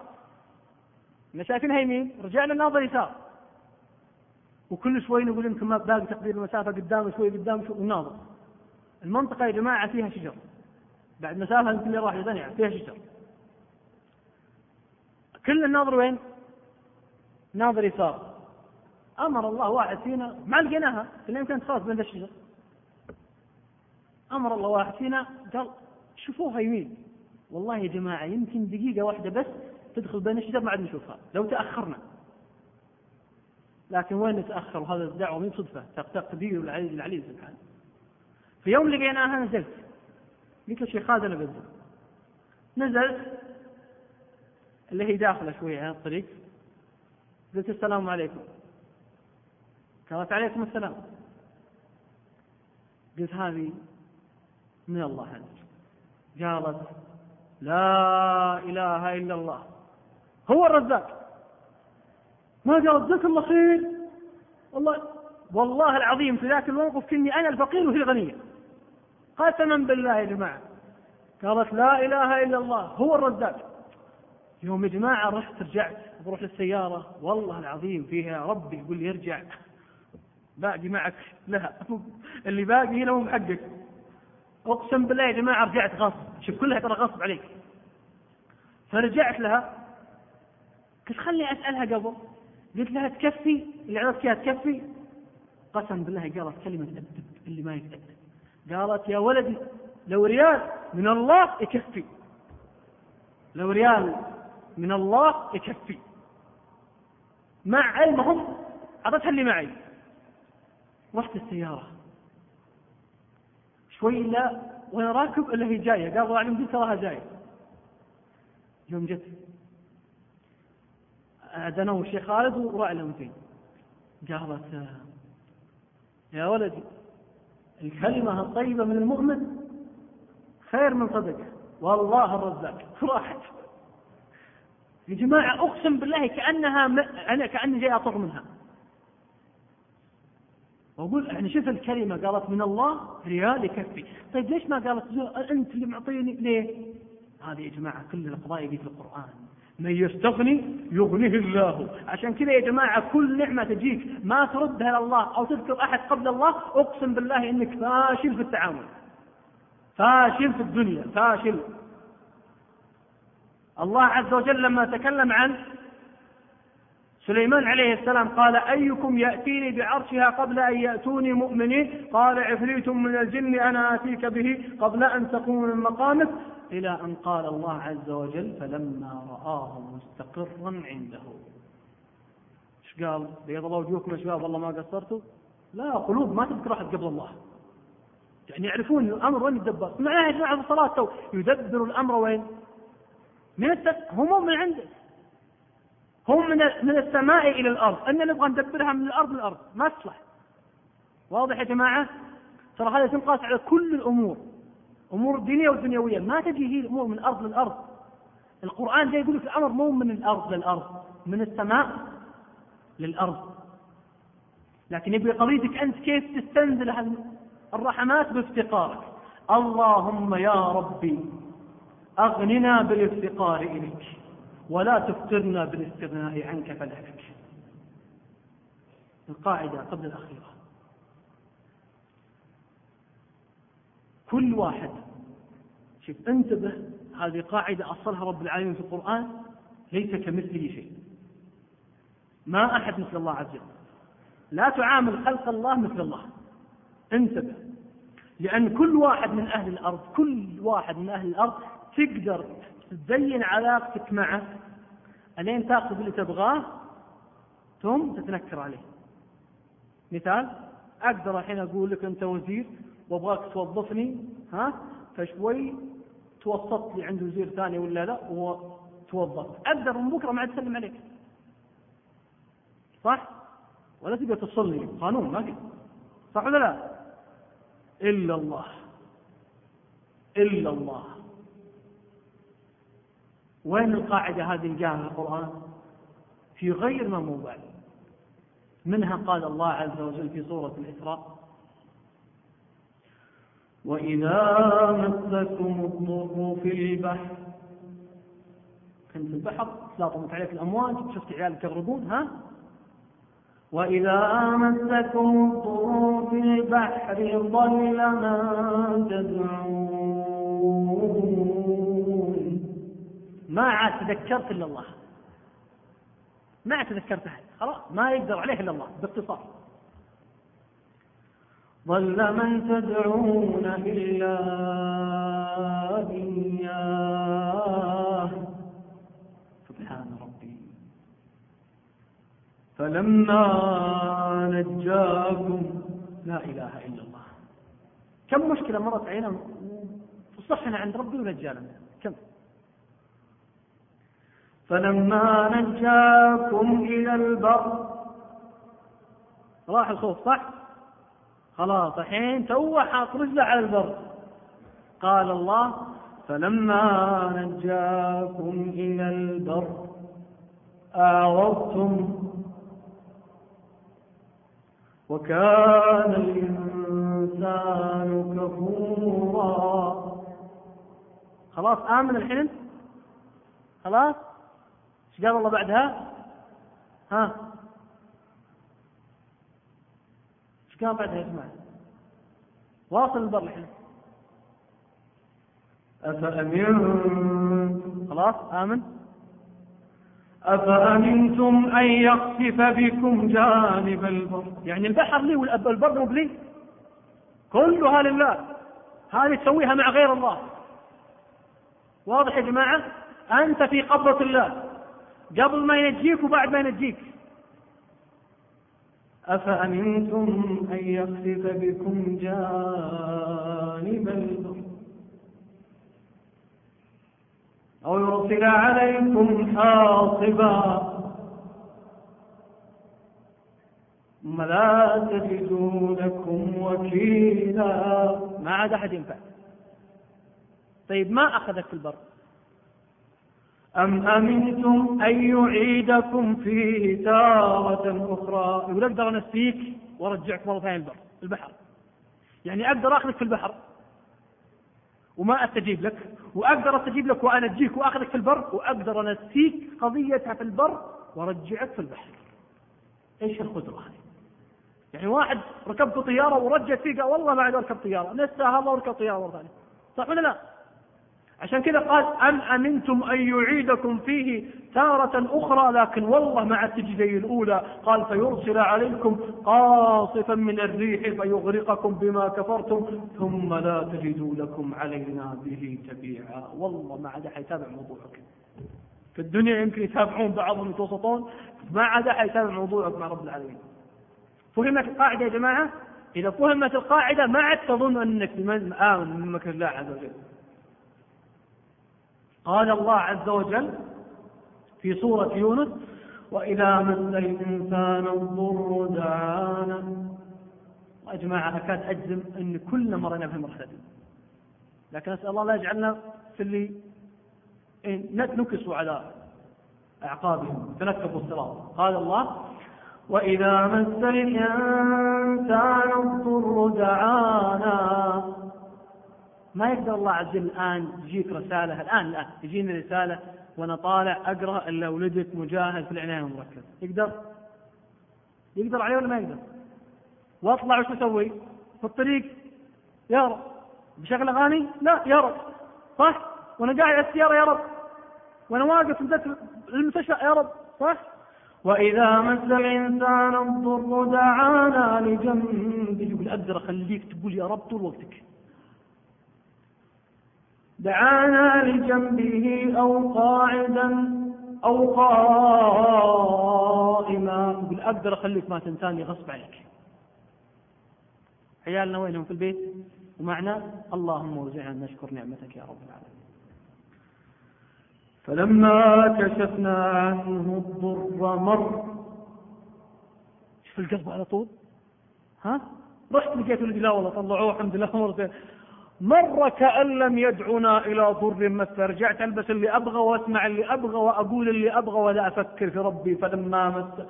إحنا شايفينها يمين رجعنا ناظر يسار. وكل شوي نقول يمكن ما باقي تقدير المسافة قدام شوي قدام شوي وناظر المنطقة يا جماعة فيها شجر. بعد مسافة يمكن راح ثانية فيها شجر كل الناظر وين؟ ناظر يسار. أمر الله واحد فينا ما لقيناها الا يمكن تخاف بين الشجر أمر الله واحد فينا قال شوفوها يمين. والله يا جماعة يمكن دقيقة واحدة بس تدخل بين الشجر ما عاد نشوفها لو تأخرنا. لكن وين نتأخر؟ وهذا الدعوه من صدفة تقدير العلي العلي سبحانه. في يوم لقيناها نزلت. قلت له شيخ هذا أنا بنزل نزلت اللي هي داخلة شوية على الطريق. قلت السلام عليكم. قالت عليكم السلام. قلت هذه من الله أنت. قالت لا إله إلا الله. هو الرزاق. ما قالت جزاك الله خير والله والله العظيم في ذاك الموقف كني أنا الفقير وهي الغنية. قسما بالله يا جماعة. قالت لا إله إلا الله. هو الرزاق. يوم يا جماعة رحت رجعت. بروح للسيارة. والله العظيم فيها ربي يقول لي ارجع. باقي معك لا اللي باقي هنا مو محقق. أقسم بالله يا جماعة رجعت غصب. شوف كلها ترى غصب عليك. فرجعت لها. قلت خلني أسألها قبل. قلت لها تكفي؟ اللي عرفت تكفي؟ قسم بالله قالت تأدب اللي ما يتأدب قالت يا ولدي لو ريال من الله يكفي. لو ريال من الله يكفي. مع علمهم أعطتها اللي معي. رحت السيارة. شوي إلا وأنا راكب إلا هي جاية. قال الله قلت تراها جاية. يوم جت. أنا والشيخ خالد ورعنا متين قالت يا ولدي الكلمة الطيبة من المؤمن خير من صدقه والله الرزاق. راحت. يا جماعة أقسم بالله كأنها م... أنا كأني جاي أطغ منها. وأقول يعني شوف الكلمة قالت من الله ريال يكفي. طيب ليش ما قالت أنت اللي معطيني ليه؟ هذه يا جماعة كل القضايا دي في القرآن. من يستغني يغنيه الله. عشان كذا يا جماعة كل نعمة تجيك ما تردها الله أو تذكر أحد قبل الله أقسم بالله إنك فاشل في التعامل. فاشل في الدنيا فاشل. الله عز وجل لما تكلم عن سليمان عليه السلام قال أيكم يأتيني بعرشها قبل أن يأتوني مؤمنين؟ قال عفريت من الجن أنا آتيك به قبل أن تقوم من مقامك؟ إلى أن قال الله عز وجل فلما رآه مستقرا عنده. إيش قال؟ بيض الله وجوهكم يا شباب والله ما قصرتوا؟ لا قلوب ما تذكر أحد قبل الله. يعني يعرفون الأمر وين يدبر. معناها يا جماعة الصلاة يدبر الأمر وين؟ من التف... هم من عنده. هم من من السماء إلى الأرض. أن نبغى ندبرها من الأرض للأرض. ما تصلح واضح يا جماعة؟ ترى هذا تنقاس على كل الأمور. أمور دينيه ودنيويه ما تجي هي الأمور من الأرض للأرض. القرآن جاي يقول لك الأمر مو من الأرض للأرض. من السماء للأرض. لكن يبقى قضيتك أنت كيف تستنزل الرحمات بافتقارك. اللهم يا ربي أغننا بالافتقار إليك. ولا تفترنا بالاستغناء عنك فلك. القاعدة قبل الأخيرة. كل واحد شوف انتبه هذه قاعدة أصلها رب العالمين في القرآن ليس كمثله شيء. ما أحد مثل الله عز وجل. لا تعامل خلق الله مثل الله. انتبه. لأن كل واحد من أهل الأرض كل واحد من أهل الأرض تقدر تزين علاقتك معه ألين تأخذ اللي تبغاه ثم تتنكر عليه. مثال أقدر الحين أقول لك أنت وزير وأبغاك توظفني ها؟ فشوي توسطت لي عند وزير ثاني ولا لا وتوظفت أقدر من بكرة ما عاد أسلم عليك. صح؟ ولا تقدر تصلي. قانون ما قد صح ولا لا؟ إلا الله. إلا الله. وين القاعدة هذه جاءها في القرآن؟ في غير ما موضع منها قال الله عز وجل في سورة الإسراء وإذا مسكم الضر في البحر كنت في البحر تلاطمت عليك الأمواج شفت عيالك يغرقون ها؟ وإذا مسكم الضر في البحر ضل من تدعون ما عاد تذكرت إلا الله. ما عاد تذكرت أحد. خلاص ما يقدر عليه إلا الله باختصار. ضل من تدعون إلا إياه. سبحان ربي. فلما نجاكم لا إله إلا الله. كم مشكلة مرت علينا تصحنا عند ربي ونجانا كم؟ فلما نجاكم إلى البر. راح الخوف صح؟ خلاص الحين تو حاط رجله على البر. قال الله فلما نجاكم إلى البر أعرضتم وكان الإنسان كفورا. خلاص آمن الحين خلاص؟ إيش قال الله بعدها ها؟ إيش قال بعدها يا جماعة؟ واصل البر الحين. أفأمنتم؟ خلاص آمن. أفأمنتم أن يخسف بكم جانب البر؟ يعني البحر لي والبر مو بلي؟ كلها لله هذه تسويها مع غير الله. واضح يا جماعة؟ أنت في قبضة الله. قبل ما ينجيك وبعد ما ينجيك. أفأمنتم أن يخسف بكم جانب البر؟ أو يرسل عليكم حاصبا؟ ثم لا تجدوا لكم وكيلا. ما عاد أحد ينفع. طيب ما أخذك في البر؟ أم أمنتم أن يعيدكم فيه تارة أخرى؟ يقول أقدر أنسيك وأرجعك مرة ثانية البر البحر. يعني أقدر أخذك في البحر وما أستجيب لك وأقدر أستجيب لك وانجيك وأخذك في البر وأقدر انسيك قضيتها في البر وأرجعك في البحر. إيش القدره هذه؟ يعني واحد ركبت طيارة ورجعت فيه قال والله ما عاد اركب طيارة نساها الله وركب طيارة مرة ثانية. صح ولا لا؟ عشان كذا قال أم أمنتم أن يعيدكم فيه تارة أخرى لكن والله ما عاد تجي زي الأولى. قال فيرسل عليكم قاصفا من الريح فيغرقكم بما كفرتم ثم لا تجدوا لكم علينا به تبيعا. والله ما عاد حيتابع موضوعك. في الدنيا يمكن يتابعون بعضهم يتوسطون ما عاد حيتابع موضوعك مع رب العالمين. فهمت القاعدة يا جماعة؟ إذا فهمت القاعدة ما عاد تظن أنك آمن من مكر الله عز وجل. قال الله عز وجل في سورة يونس وإذا مس الإنسان الضر دعانا. يا جماعة أكاد أجزم أن كلنا مرينا في المرحلة لكن أسأل الله لا يجعلنا في اللي نكسوا على أعقابهم تنكبوا الصراط. قال الله وإذا مس الإنسان الضر دعانا. ما يقدر الله عز وجل الآن تجيك رسالة الآن الآن تجيني رسالة وأنا طالع أقرأ إلا ولدك مجاهد في العناية المركزة يقدر؟ يقدر عليه ولا ما يقدر؟ وأطلع وش أسوي؟ في الطريق يا رب بشغل اغاني؟ لا يا رب صح؟ وأنا قاعد على السيارة يا رب وأنا واقف المستشفى يا رب صح؟ وإذا مس الإنسان الضر دعانا لجنبه يقول أقدر أخليك تقول يا رب طول وقتك دعانا لجنبه أو قاعدا أو قائما. يقول أقدر أخليك ما تنساني غصب عليك. عيالنا وينهم في البيت؟ ومعنا؟ اللهم وزعنا نشكر نعمتك يا رب العالمين. فلما كشفنا عنه الضر مر. شوف القلب على طول. ها؟ رحت لقيت ولدي لا والله طلعوه الحمد لله مرتين مر كأن لم يدعنا إلى ضر مس رجعت ألبس اللي أبغى وأسمع اللي أبغى وأقول اللي أبغى ولا أفكر في ربي فلما مس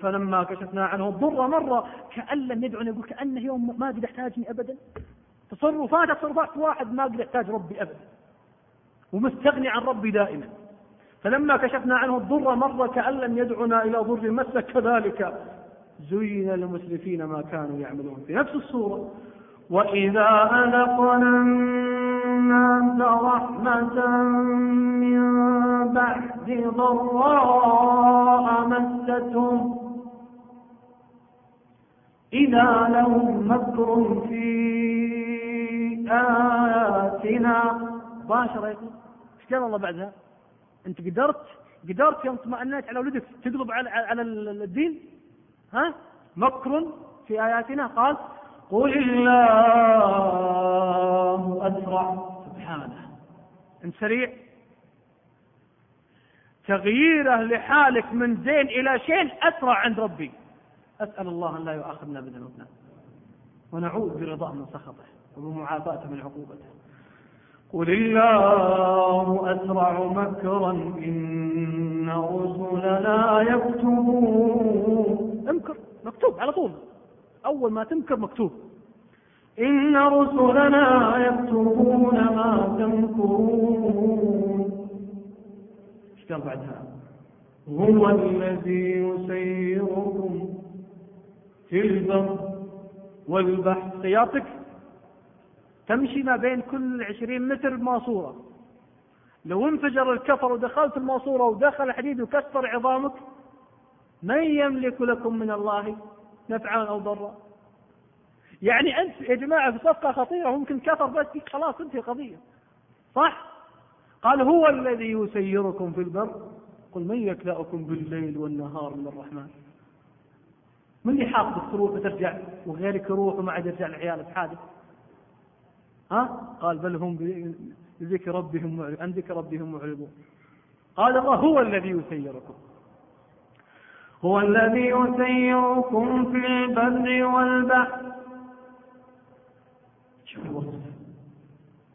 فلما كشفنا عنه الضر مرة كأن لم يدعنا يقول كأنه يوم ما قد احتاجني أبدا. تصرفاته تصرفات واحد ما قد يحتاج ربي أبدا. ومستغني عن ربي دائما. فلما كشفنا عنه الضر مر كأن لم يدعنا إلى ضر مسه كذلك زين للمسرفين ما كانوا يعملون. في نفس الصورة وإذا أذقنا الناس رحمة من بعد ضراء مستهم إذا لهم مكر في آياتنا يقول إيش قال الله بعدها؟ أنت قدرت قدرت يوم اطمأنيت على ولدك تقلب على على الدين؟ ها؟ مكر في آياتنا قال قل الله أسرع. سبحانه أنت سريع. تغييره لحالك من زين إلى شين أسرع عند ربي. أسأل الله أن لا يؤاخذنا بذنوبنا. ونعوذ برضاه من سخطه وبمعافاته من عقوبته. قل الله أسرع مكرا إن رسلنا يكتبون. امكر. مكتوب على طول. أول ما تمكر مكتوب. إن رسلنا يكتبون ما تمكرون. إيش قال بعدها؟ هو الذي يسيركم في البر والبحر. سيارتك تمشي ما بين كل عشرين متر بماسورة لو انفجر الكفر ودخلت الماسورة ودخل الحديد وكسر عظامك من يملك لكم من الله؟ نفعا أو ضرا يعني أنت يا جماعة في صفقة خطيرة ممكن كفر بس خلاص انتهي القضية. صح؟ قال هو الذي يسيركم في البر. قل من يكلأكم بالليل والنهار من الرحمن؟ من اللي حافظك تروح وترجع؟ وغيرك يروح وما عاد يرجع لعيالك حادث ها؟ قال بل هم بذكر ربهم عن ذكر ربهم معرضون. قال الله هو الذي يسيركم. هو الذي يسيركم في البر والبحر.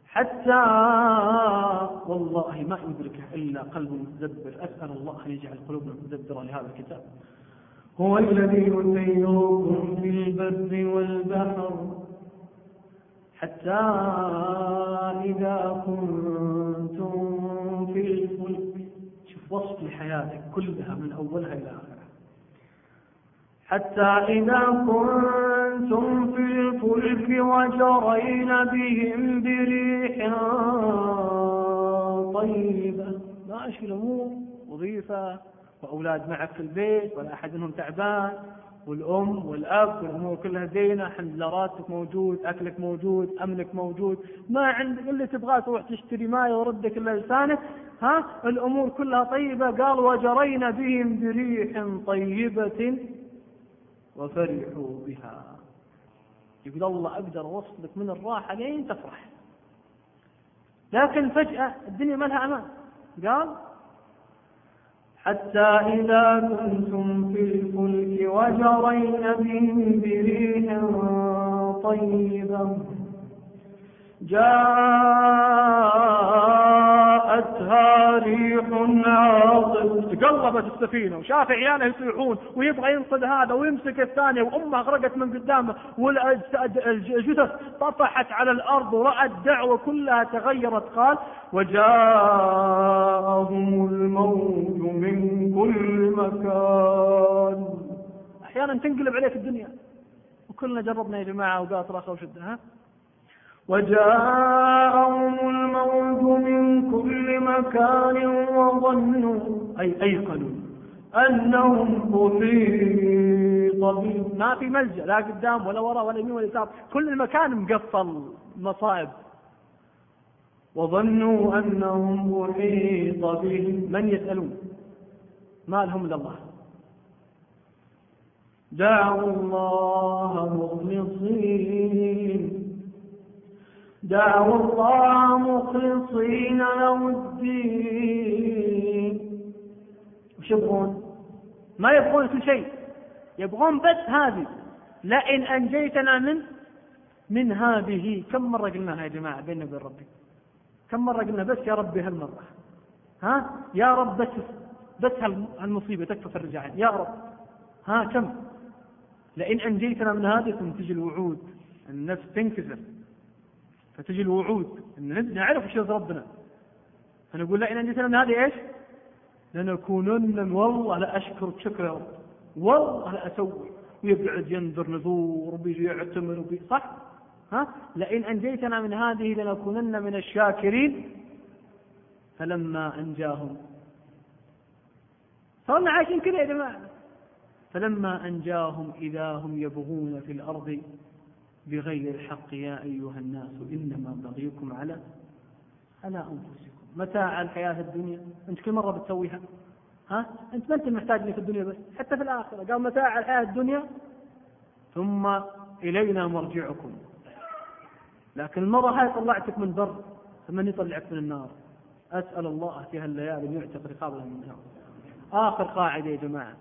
حتى والله ما يدركه إلا قلب متدبر. أسأل الله أن يجعل قلوبنا متدبرة لهذا الكتاب. هو الذي يسيركم في البر والبحر. حتى إذا كنتم في الفلك. شوف وصف لحياتك كلها من أولها إلى آخرها. حتى إذا كنتم في الفلك وجرين بهم بريح طيبة ماشي الأمور وظيفة وأولاد معك في البيت ولا أحد منهم تعبان والأم والأب والأمور كلها زينة الحمد لله راتبك موجود أكلك موجود أمنك موجود. ما عندك اللي تبغاه تروح تشتري ماء يردك إلا لسانك؟ ها؟ الأمور كلها طيبة. قال وجرينا بهم بريح طيبة. وفرحوا بها. يقول الله أقدر أوصلك من الراحة لين تفرح. لكن فجأة الدنيا ما لها أمان. قال حتى إذا كنتم في الفلك وجرين بهم بريح طيبة جاءتها ريح عاصف تقلبت السفينة وشاف عياله يصيحون ويبغى ينقذ هذا ويمسك الثانية وأمه غرقت من قدامه والجثث طفحت على الأرض ورأى الدعوة كلها تغيرت. قال وجاءهم الموت من كل مكان. أحيانا تنقلب عليك الدنيا. وكلنا جربنا يا جماعة أوقات راخة وشدة ها؟ وجاءهم الموت من كل مكان وظنوا أي أيقنوا أنهم أحيط بهم. ما في ملجأ لا قدام ولا وراء ولا يمين ولا يسار كل المكان مقفل مصائب. وظنوا أنهم أحيط بهم. من يسألون؟ ما لهم إلا الله. دعوا الله مخلصين. دعوا الله مخلصين له الدين. وش يبغون؟ ما يبغون كل شيء. يبغون بس هذه. لئن أنجيتنا من؟ من هذه. كم مرة قلناها يا جماعة بيننا وبين ربي؟ كم مرة قلنا بس يا ربي هالمرة؟ ها؟ يا رب بس بس هالمصيبة تكفى فرج يا رب. ها؟ كم؟ لئن أنجيتنا من هذه ثم تجي الوعود. النفس تنكسر. فتجي الوعود إن نعرف إيش ربنا فنقول لا إن انجزنا من هذه إيش؟ لنكونن والله لا أشكر شكر يا رب والله لا أسوي ويقعد ينذر نذور وبيجي يعتمر وبي صح؟ ها؟ لئن انجيتنا من هذه لنكونن من الشاكرين فلما انجاهم صرنا عايشين كذا يا جماعة فلما انجاهم إذا هم يبغون في الأرض بغير الحق يا أيها الناس إنما بغيكم على على أنفسكم. متاع الحياة الدنيا. أنت كل مرة بتسويها. ها؟ أنت ما أنت محتاج في الدنيا بس حتى في الآخرة. قال متاع الحياة الدنيا. ثم إلينا مرجعكم. لكن المرة هاي طلعتك من بر ثم يطلعك من النار؟ أسأل الله في هالليالي أن يعتق رقابنا من النار. آخر قاعدة يا جماعة.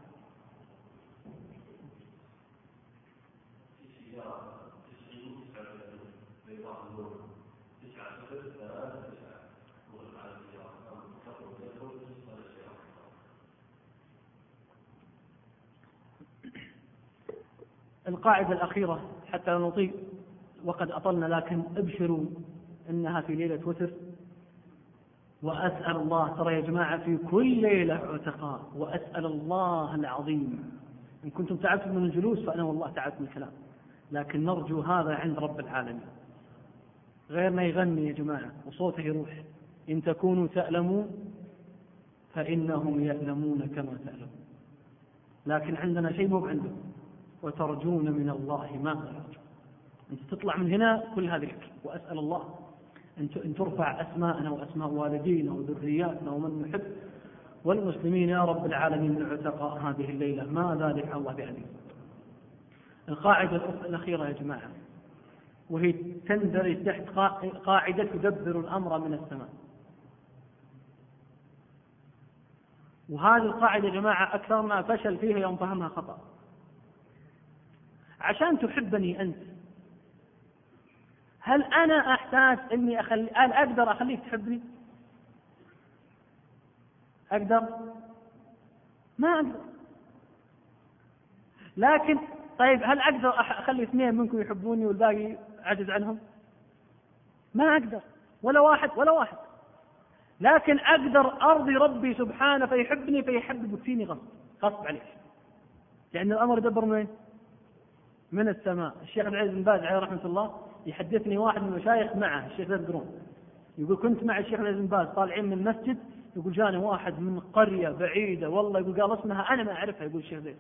القاعدة الأخيرة حتى لا نطيل. وقد أطلنا لكن ابشروا إنها في ليلة وتر. وأسأل الله ترى يا جماعة في كل ليلة عتقاء وأسأل الله العظيم. إن كنتم تعبتم من الجلوس فأنا والله تعبت من الكلام. لكن نرجو هذا عند رب العالمين. غيرنا يغني يا جماعة وصوته يروح. إن تكونوا تألمون فإنهم يألمون كما تألمون. لكن عندنا شيء مو عندهم وترجون من الله ما لا يرجون أنت تطلع من هنا كل هذه لك وأسأل الله أن ترفع أسماءنا وأسماء والدينا وذرياتنا ومن نحب. والمسلمين يا رب العالمين من عتقاء هذه الليلة. ما ذلك الله بعليم القاعدة الأخيرة يا جماعة. وهي تندرج تحت قاعدة تدبر الأمر من السماء. وهذه القاعدة يا جماعة أكثرنا فشل فيها يوم فهمها خطأ. عشان تحبني أنت هل أنا أحتاج إني أخلي هل أقدر أخليك تحبني؟ أقدر؟ ما أقدر لكن طيب هل أقدر أخلي اثنين منكم يحبوني والباقي أعجز عنهم؟ ما أقدر ولا واحد ولا واحد لكن أقدر أرضي ربي سبحانه فيحبني فيحبب فيني غصب غصب عليك لأن الأمر يدبر من وين؟ من السماء. الشيخ عبد العزيز بن باز عليه رحمة الله يحدثني واحد من المشايخ معه الشيخ لا تدرون يقول كنت مع الشيخ العزيز بن باز طالعين من المسجد يقول جاني واحد من قرية بعيدة والله يقول قال اسمها أنا ما أعرفها يقول الشيخ زيد.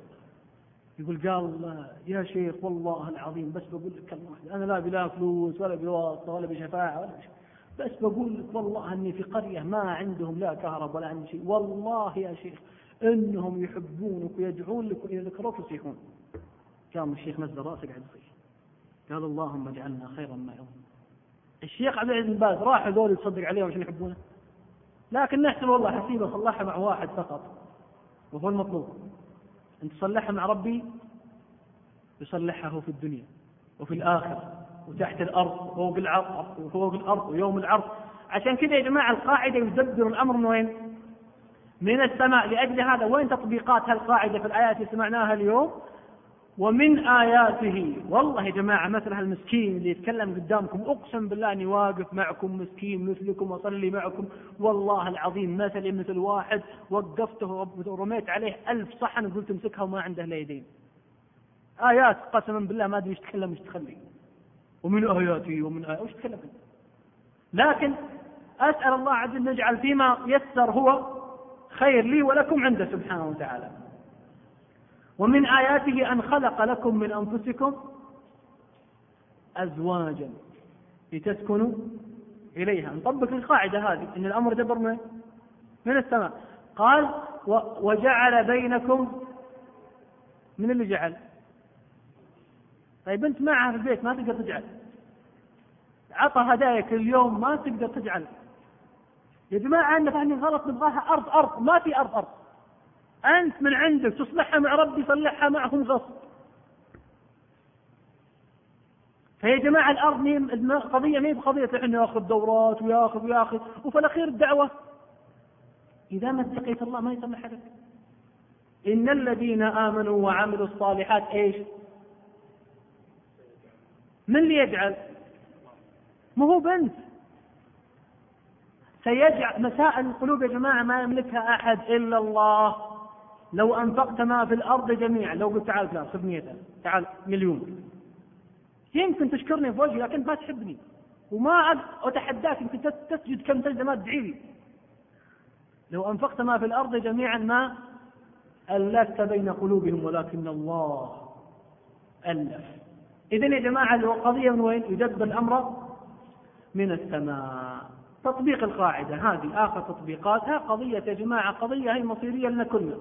يقول قال يا شيخ والله العظيم بس بقول لك كلمة واحدة أنا لا بلا فلوس ولا بواسطة ولا بشفاعة ولا بشفاعة بس بقول لك والله إني في قرية ما عندهم لا كهرب ولا عندي شيء. والله يا شيخ إنهم يحبونك ويدعون لك واذا ذكروك يصيحون قام الشيخ نزل راسه قاعد يصيح قال اللهم اجعلنا خيرا ما يظن. الشيخ عبد العزيز بن باز راح هذول يصدق عليهم عشان يحبونه. لكن نحسب والله حسيبه صلحها مع واحد فقط. وهو المطلوب. أن تصلحها مع ربي يصلحها في الدنيا وفي الآخرة وتحت الأرض وفوق العرض وفوق الأرض ويوم العرض. عشان كذا يا جماعة القاعدة يدبر الأمر من وين؟ من السماء. لأجل هذا وين تطبيقات هالقاعدة في الآيات اللي سمعناها اليوم؟ ومن آياته. والله يا جماعة مثل هالمسكين اللي يتكلم قدامكم أقسم بالله أني واقف معكم مسكين مثلكم وأصلي معكم. والله العظيم مثلي مثل واحد وقفته ورميت عليه ألف صحن وقلت امسكها وما عنده لا يدين. آيات قسما بالله ما أدري إيش تكلم إيش تخلي. ومن آياته ومن آياته وش تكلم؟ لكن أسأل الله عز وجل نجعل فيما يسر هو خير لي ولكم عنده سبحانه وتعالى. ومن آياته أن خلق لكم من أنفسكم أزواجا لتسكنوا إليها. نطبق القاعدة هذه أن الأمر دبر من من السماء. قال وجعل بينكم من اللي جعل؟ طيب أنت معها في البيت ما تقدر تجعل. عطى هدايا كل يوم ما تقدر تجعل. يا جماعة أنا فاهمين غلط نبغاها أرض أرض ما في أرض أرض. أنت من عندك تصلحها مع ربي صلحها معهم غصب. فيا جماعة الأرض القضية ما هي بقضية إنه ياخذ دورات وياخذ وياخذ وفي الأخير الدعوة إذا ما اتقيت الله ما يصلح لك. إن الذين آمنوا وعملوا الصالحات إيش؟ من اللي يجعل؟ ما هو بنت. سيجعل مسائل القلوب يا جماعة ما يملكها أحد إلا الله. لو أنفقت ما في الأرض جميعا لو قلت تعال فلان خذ مئة تعال مليون. يمكن تشكرني في وجهي لكن ما تحبني. وما أتحداك يمكن تسجد كم سجدة ما تدعي لي. لو أنفقت ما في الأرض جميعا ما ألفت بين قلوبهم ولكن الله ألف. إذا يا جماعة القضية من وين؟ يدبر الأمر من السماء. تطبيق القاعدة هذه آخر تطبيقاتها قضية يا جماعة قضية هي مصيرية لنا كلنا.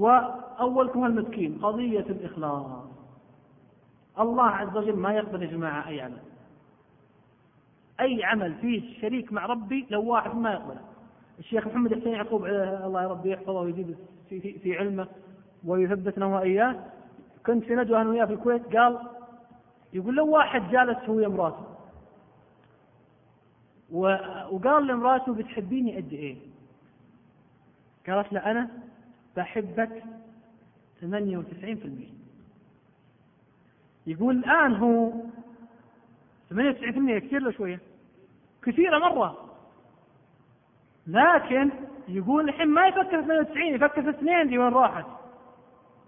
وأولكم المسكين قضية الإخلاص. الله عز وجل ما يقبل يا جماعة أي عمل. أي عمل فيه شريك مع ربي لو واحد ما يقبله. الشيخ محمد حسين يعقوب الله ربي يحفظه ويزيد في, في, في علمه ويثبتنا وإياه كنت في ندوة أنا وياه في الكويت قال يقول لو واحد جالس هو ويا وقال لامراته بتحبيني قد إيه؟ قالت له أنا بحبك 98% يقول الآن هو 98% كثير له شوية. كثيرة مرة. لكن يقول الحين ما يفكر في 98 يفكر في اثنين دي وين راحت.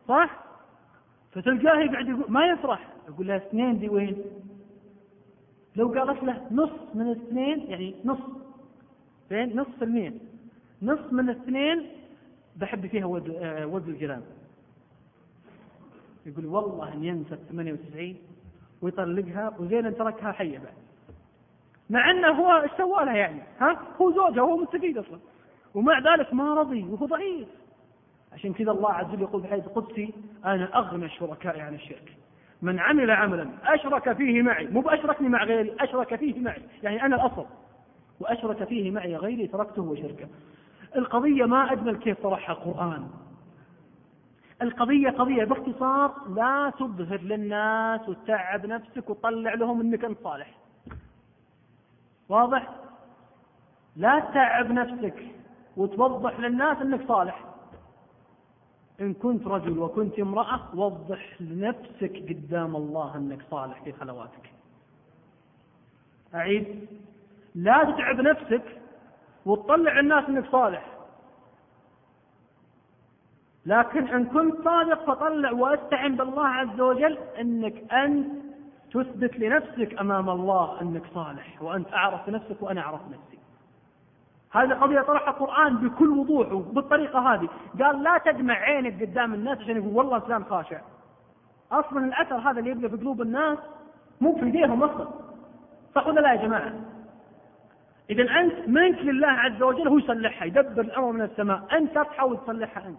صح؟ فتلقاه يقعد يقول ما يفرح. يقول لها اثنين دي وين؟ لو قالت له نص من الاثنين يعني نص. فين؟ نص في المية. نص من الاثنين بحب فيها ود آه، ود الجيران. يقول والله إن ينسى 98 ويطلقها وزين تركها حية بعد. مع أنه هو إيش سوى لها يعني؟ ها؟ هو زوجها وهو مستفيد أصلا. ومع ذلك ما رضي وهو ضعيف. عشان كذا الله عز وجل يقول في الحديث القدسي أنا أغنى الشركاء عن الشرك. من عمل عملا أشرك فيه معي مو بأشركني مع غيري أشرك فيه معي. يعني أنا الأصل. وأشرك فيه معي غيري تركته وشركه. القضية ما أجمل كيف طرحها القرآن القضية قضية باختصار لا تظهر للناس وتتعب نفسك وتطلع لهم إنك أنت صالح. واضح؟ لا تتعب نفسك وتوضح للناس إنك صالح. إن كنت رجل وكنت امرأة وضح لنفسك قدام الله أنك صالح في خلواتك أعيد لا تتعب نفسك وتطلع الناس أنك صالح. لكن إن كنت صادق فطلع وأستعن بالله عز وجل أنك أنت تثبت لنفسك أمام الله أنك صالح وأنت أعرف نفسك وأنا أعرف نفسي. هذه قضية طرحها القرآن بكل وضوح وبالطريقة هذه. قال لا تجمع عينك قدام الناس عشان يقول والله فلان خاشع. أصلا الأثر هذا اللي يبقى في قلوب الناس مو في إيديهم أصلا. صح ولا لا يا جماعة؟ إذا أنت منك لله عز وجل هو يصلحها يدبر الأمر من السماء. أنت تحاول تصلحها أنت.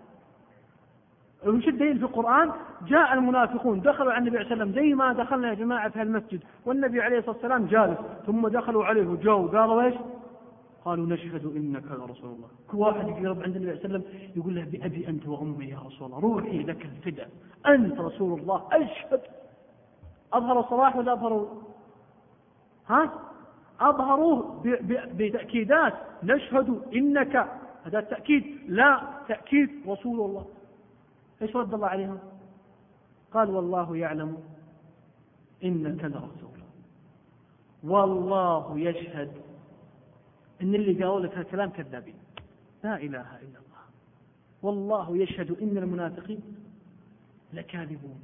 وش الدليل في القرآن؟ جاء المنافقون دخلوا على النبي عليه الصلاة والسلام زي ما دخلنا يا جماعة في هالمسجد والنبي عليه الصلاة والسلام جالس ثم دخلوا عليه وجاوا قالوا إيش؟ قالوا نشهد إنك لرسول الله. كل واحد يقرب عند النبي عليه وسلم يقول له بأبي أنت وأمي يا رسول الله. روحي لك الفداء. أنت رسول الله. أشهد. اظهروا الصلاح ولا اظهروا ها؟ أظهروه بتأكيدات. نشهد إنك هذا التأكيد لا تأكيد رسول الله. إيش رد الله عليهم؟ قال والله يعلم إنك لرسول والله يشهد. إن اللي قالوا لك هالكلام كذابين. لا إله إلا الله. والله يشهد إن المنافقين لكاذبون.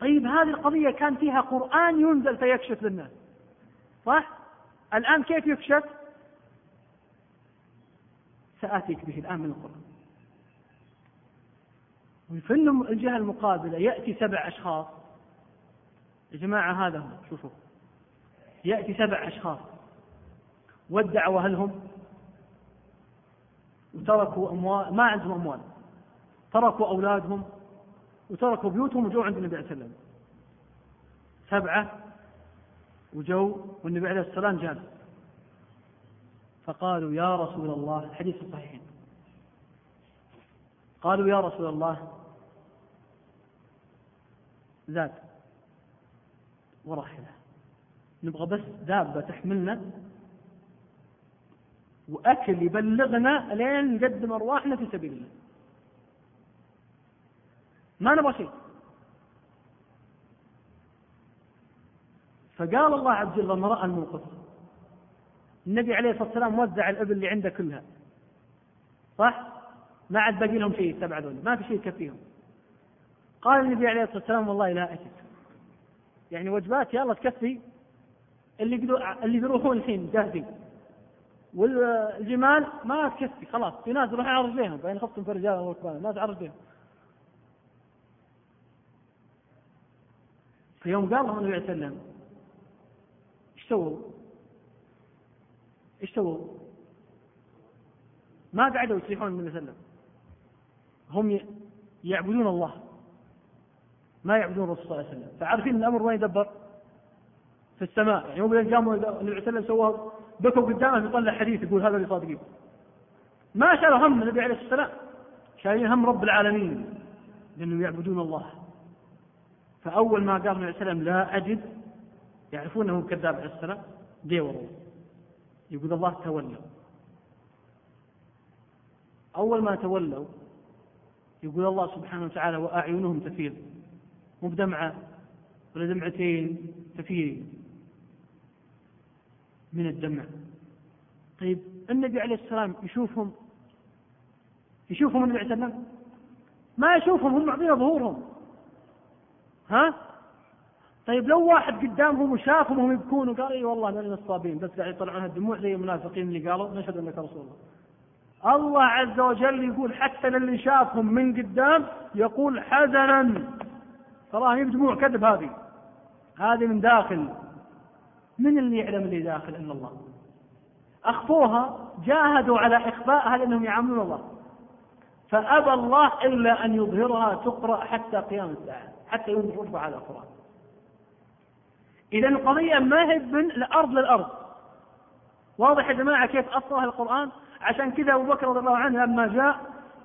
طيب هذه القضية كان فيها قرآن ينزل فيكشف للناس. صح؟ الآن كيف يكشف؟ سآتيك به الآن من القرآن. وفي الجهة المقابلة يأتي سبع أشخاص. يا جماعة هذا هو. شوفوا. يأتي سبع أشخاص. وادعوا أهلهم وتركوا أموال ما عندهم أموال. تركوا أولادهم. وتركوا بيوتهم وجوا عند النبي عليه السلام سبعة وجوا والنبي عليه السلام جالس فقالوا يا رسول الله الحديث الصحيحين قالوا يا رسول الله زاد وراحلة نبغى بس دابة تحملنا. وأكل يبلغنا لين نقدم أرواحنا في سبيل الله. ما نبغى شيء. فقال الله عز وجل لما رأى الموقف. النبي عليه الصلاة والسلام وزع الإبل اللي عنده كلها. صح؟ ما عاد باقي لهم شيء السبعة ذول ما في شيء يكفيهم قال النبي عليه الصلاة والسلام والله لا أجد. يعني وجبات يلا تكفي؟ اللي اللي بيروحون الحين جاهزين. والجمال ما تكفي. خلاص. في ناس يروحون على رجليهم فإن خفتم في الرجال والركبان ناس على رجليهم في يوم قال لهم النبي عليه الصلاة والسلام سووا؟ إيش سووا؟ ما قعدوا يصيحون النبي صلى الله عليه وسلم. هم يعبدون الله. ما يعبدون الرسول صلى الله عليه وسلم. فعارفين الأمر وين يدبر؟ في السماء. يعني هم قاموا النبي صلى الله عليه وسلم سووا بكوا قدامه يطلع حديث يقول هذا اللي صادقين. ما شالوا هم النبي عليه الصلاة والسلام. شايلين هم رب العالمين. لأنهم يعبدون الله. فأول ما قال النبي عليه والسلام لا أجد يعرفون انه كذاب عليه السلام ديوروا يقول الله تولوا. أول ما تولوا يقول الله سبحانه وتعالى وأعينهم تفيض. مو بدمعة ولا دمعتين تفيض. من الدمع. طيب النبي عليه السلام يشوفهم؟ يشوفهم النبي عليه السلام؟ ما يشوفهم هم معطينا ظهورهم. ها؟ طيب لو واحد قدامهم وشافهم وهم يبكون وقال إي والله أنا نصابين بس قاعد يطلعون الدموع زي المنافقين اللي قالوا نشهد أنك رسول الله. الله عز وجل يقول حتى للي شافهم من قدام يقول حزنا. تراها بدموع كذب هذه. هذه من داخل. من اللي يعلم اللي داخل إلا الله؟ أخفوها جاهدوا على اخفائها لأنهم يعاملون الله. فأبى الله إلا أن يظهرها تقرأ حتى قيام الساعة حتى الرفع على القرآن. إذا القضية ما هي من الأرض للأرض. واضح يا جماعة كيف أصلها القرآن؟ عشان كذا أبو بكر رضي الله عنه لما جاء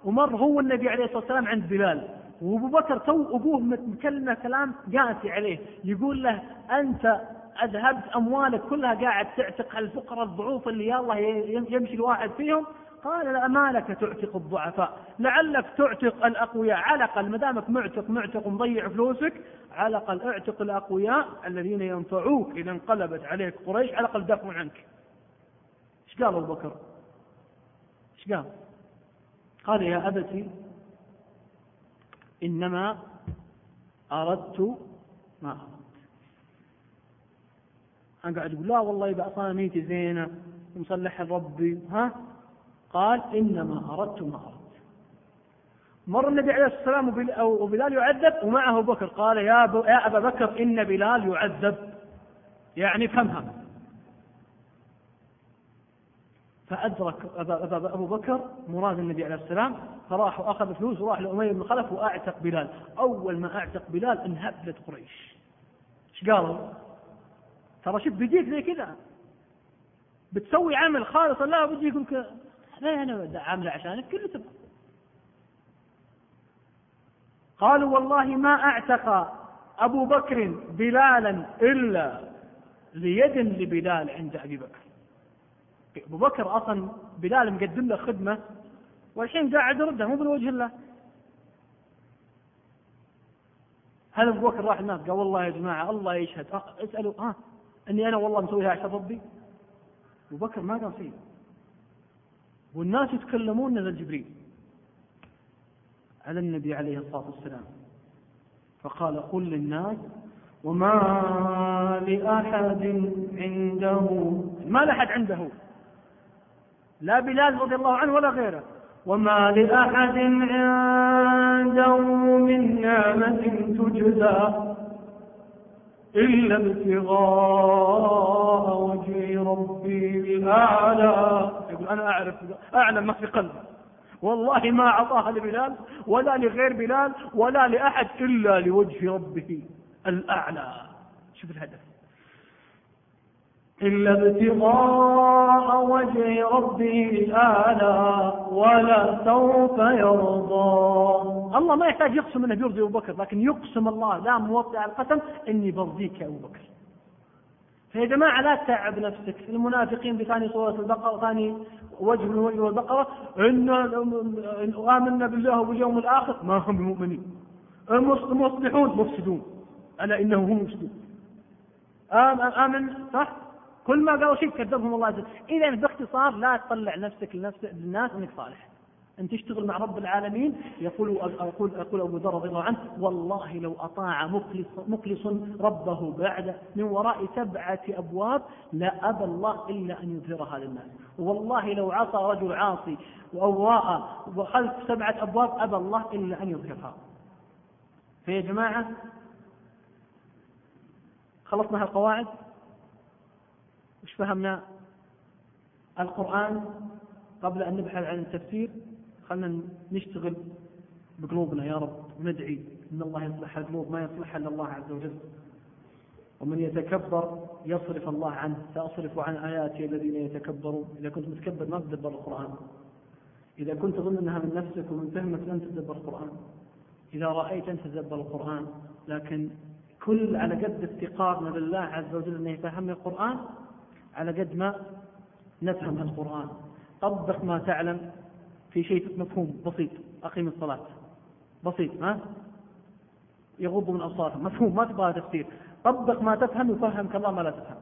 ومر هو النبي عليه الصلاة والسلام عند بلال. وأبو بكر تو أبوه مكلمه كلام قاسي عليه. يقول له أنت أذهبت أموالك كلها قاعد تعتق الفقراء الضعوف اللي يلا يمشي الواحد فيهم قال لا ما لك تعتق الضعفاء لعلك تعتق الأقوياء على الاقل ما دامك معتق معتق ومضيع فلوسك على الاقل اعتق الأقوياء الذين ينفعوك إذا انقلبت عليك قريش على الاقل دافعوا عنك. إيش قال أبو بكر؟ إيش قال؟ قال يا أبتي إنما أردت ما أردت أنا قاعد يقول لا والله يبقى أعطانا نيتي زينة ومصلحها لربي ها قال إنما أردت ما أردت. مر النبي عليه الصلاة والسلام وبلال يعذب ومعه بكر. قال يا, يا أبا بكر إن بلال يعذب. يعني فهمها فأدرك أبو بكر مراد النبي عليه السلام فراح وأخذ فلوس وراح لأمية بن خلف وأعتق بلال. أول ما أعتق بلال انهبلت قريش. إيش قالوا؟ ترى شوف بيجيك زي كذا. بتسوي عمل خالص لا بيجي يقول لا أنا عامله عشانك كله تبقى قالوا والله ما أعتق أبو بكر بلالا إلا ليد لبلال عند أبي بكر. أبو بكر أصلا بلال مقدم له خدمة والحين قاعد يرده مو بالوجه الله. هل أبو بكر راح الناس؟ قال والله يا جماعة الله يشهد. اسألوا ها أه إني أنا والله مسويها عشان ربي. أبو بكر ما قال شيء والناس يتكلمون نزل جبريل على النبي عليه الصلاة والسلام. فقال قل للناس وما لأحد عنده ما لأحد عنده لا بلال رضي الله عنه ولا غيره. وما لأحد عنده من نعمة تجزى إلا ابتغاء وجه ربي الأعلى. يقول أنا أعرف أعلم ما في قلبي. والله ما أعطاها لبلال ولا لغير بلال ولا لأحد إلا لوجه ربه الأعلى. شوف الهدف. إلا ابتغاء وجه ربه الأعلى ولا سوف يرضى. الله ما يحتاج يقسم إنه بيرضي أبو بكر لكن يقسم الله لا موطئ على إني برضيك يا أبو بكر. فيا جماعة لا تتعب نفسك. المنافقين في ثاني سورة البقرة ثاني وجه من وجه البقرة. إن آمنا بالله واليوم الآخر. ما هم بمؤمنين. المصلحون مفسدون. ألا إنهم هم مفسدون. آمن صح؟ كل ما قالوا شيء كذبهم الله عز وجل. إذا باختصار لا تطلع نفسك لنفس للناس أنك صالح. أن تشتغل مع رب العالمين؟ يقول يقول يقول أبو ذر رضي الله عنه والله لو أطاع مخلص مخلص ربه بعد من وراء سبعة أبواب لأبى الله إلا أن يظهرها للناس. والله لو عصى رجل عاصي وأواء وخلف سبعة أبواب أبى الله إلا أن يظهرها. فيا جماعة خلصنا هالقواعد؟ وش فهمنا؟ القرآن قبل أن نبحث عن التفسير خلنا نشتغل بقلوبنا يا رب وندعي إن الله يصلح القلوب ما يصلحها إلا الله عز وجل. ومن يتكبر يصرف الله عنه. سأصرف عن آياتي الذين يتكبرون. إذا كنت متكبر ما تدبر القرآن. إذا كنت تظن أنها من نفسك ومن فهمك لن تدبر القرآن. إذا رأيت أن تدبر القرآن. لكن كل على قد افتقارنا لله عز وجل إنه يفهمنا القرآن على قد ما نفهم القرآن. طبق ما تعلم. في شيء مفهوم بسيط. أقيم الصلاة. بسيط ها؟ يغض من أبصارهم مفهوم ما تبغى تفسير. طبق ما تفهم يفهمك الله ما لا تفهم.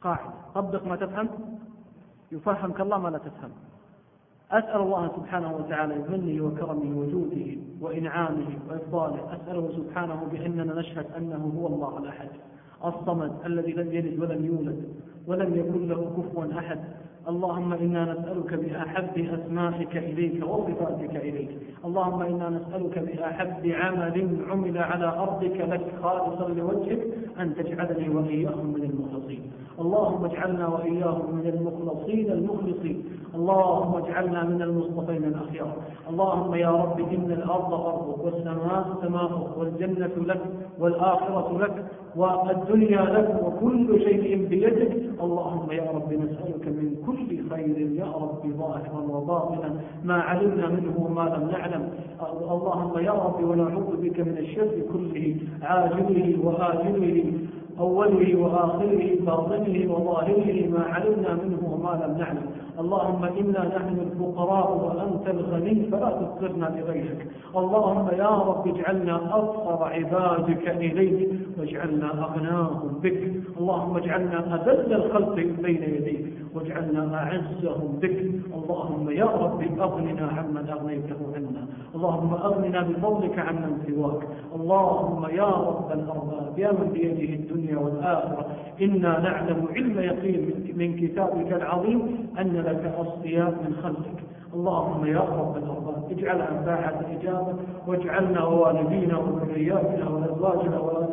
قاعدة طبق ما تفهم يفهمك الله ما لا تفهم. أسأل الله سبحانه وتعالى بمنه وكرمه وجوده وإنعامه وإفضاله. أسأله سبحانه بأننا نشهد أنه هو الله الأحد. الصمد الذي لم يلد ولم يولد ولم يكن له كفوا أحد. اللهم إنا نسألك بأحب أسمائك إليك وصفاتك إليك. اللهم إنا نسألك بأحب عمل عمل على أرضك لك خالصا لوجهك أن تجعلني وإياهم من المخلصين. اللهم اجعلنا وإياهم من المخلصين المخلصين. اللهم اجعلنا من المصطفين الأخيار. اللهم يا رب إن الأرض أرضك والسماء سماؤك والجنة لك. والآخرة لك والدنيا لك وكل شيء بيدك. اللهم يا رب نسألك من كل خير يا رب ظاهرا وباطنا. ما علمنا منه وما لم نعلم. اللهم يا رب ونعوذ بك من الشر كله عاجله وآجله أوله وآخره باطنه وظاهره. ما علمنا منه وما لم نعلم. اللهم إنا نحن الفقراء وأنت الغني فلا تفقرنا لغيرك. اللهم يا رب اجعلنا أفقر عبادك إليك واجعلنا أغناهم بك. اللهم اجعلنا أذل الخلق بين يديك واجعلنا أعزهم بك. اللهم يا رب أغننا عمن أغنيته عنا. اللهم أغننا بفضلك عمن سواك. اللهم يا رب الأرباب يا من بيده الدنيا والآخرة إنا نعلم علم يقين من كتابك العظيم أن لك أصفياء من خلقك. اللهم يا رب الأرباب اجعل أنفاعة الإجابة واجعلنا ووالدينا وذرياتنا وأزواجنا ولا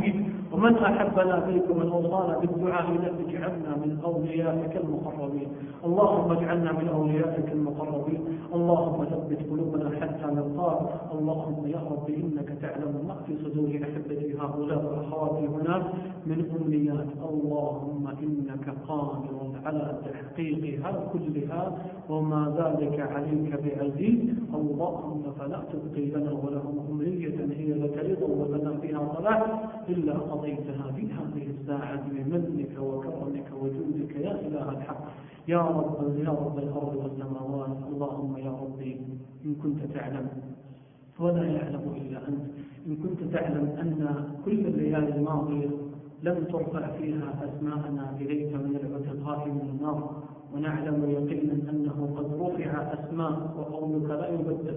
فيك. ومن أحبنا فيك ومن أوصانا بالدعاء لك اجعلنا من أوليائك المقربين. اللهم اجعلنا من أوليائك المقربين. اللهم ثبت قلوبنا حتى نلقاك. اللهم يا رب إنك تعلم ما في صدور أحبتي هؤلاء وأخواتي هناك. من أمنيات. اللهم إنك قادر على تحقيقها كلها وما ذلك عليك بعزيز. اللهم فلا تبقي لنا ولهم أمنية. هي لك رضا ولنا فيها صلاح. إلا قضيتها في هذه الساعة بمنك وكرمك وجودك يا إله الحق. يا رب يا رب الأرض والسماوات. اللهم يا ربي إن كنت تعلم ولا يعلم إلا أنت. إن كنت تعلم أن كل الليالي الماضية لم ترفع فيها أسماءنا إليك من العتقاء من النار. ونعلم يقينا أنه قد رفع أسماء وقولك لا يبدل.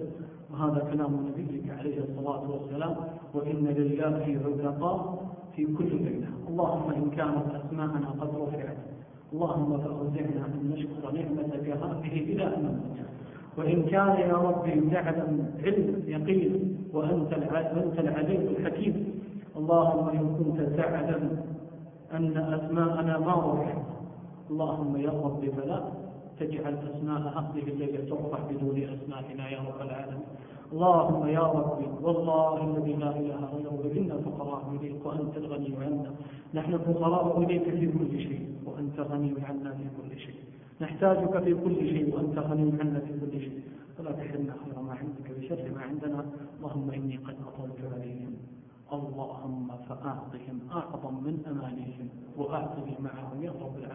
وهذا كلام نبيك عليه الصلاة والسلام. وإن لله عتقاء في كل ليلة اللهم إن كانت أسماءنا قد رفعت اللهم فأوزعنا أن نشكر نعمتك هذه إلى أن وإن كان يا ربي تعلم علم يقين وأنت العليم الحكيم. اللهم إن كنت تعلم أن أسماءنا ما رفعت اللهم يا رب فلا تجعل أسماء هذه الليلة ترفع بدون أسمائنا يا رب العالمين. اللهم يا ربي والله الذي لا إله غيره إنا فقراء إليك وأنت الغني عنا. نحن الفقراء إليك في كل شيء وأنت غني عنا في كل شيء. نحتاجك في كل شيء وأنت غني عنا في كل شيء. فلا تحرمنا خير ما عندك بشر ما عندنا. اللهم إني قد اللهم فأعطهم أعظم من أمانيهم وأعطني معهم يا رب العالمين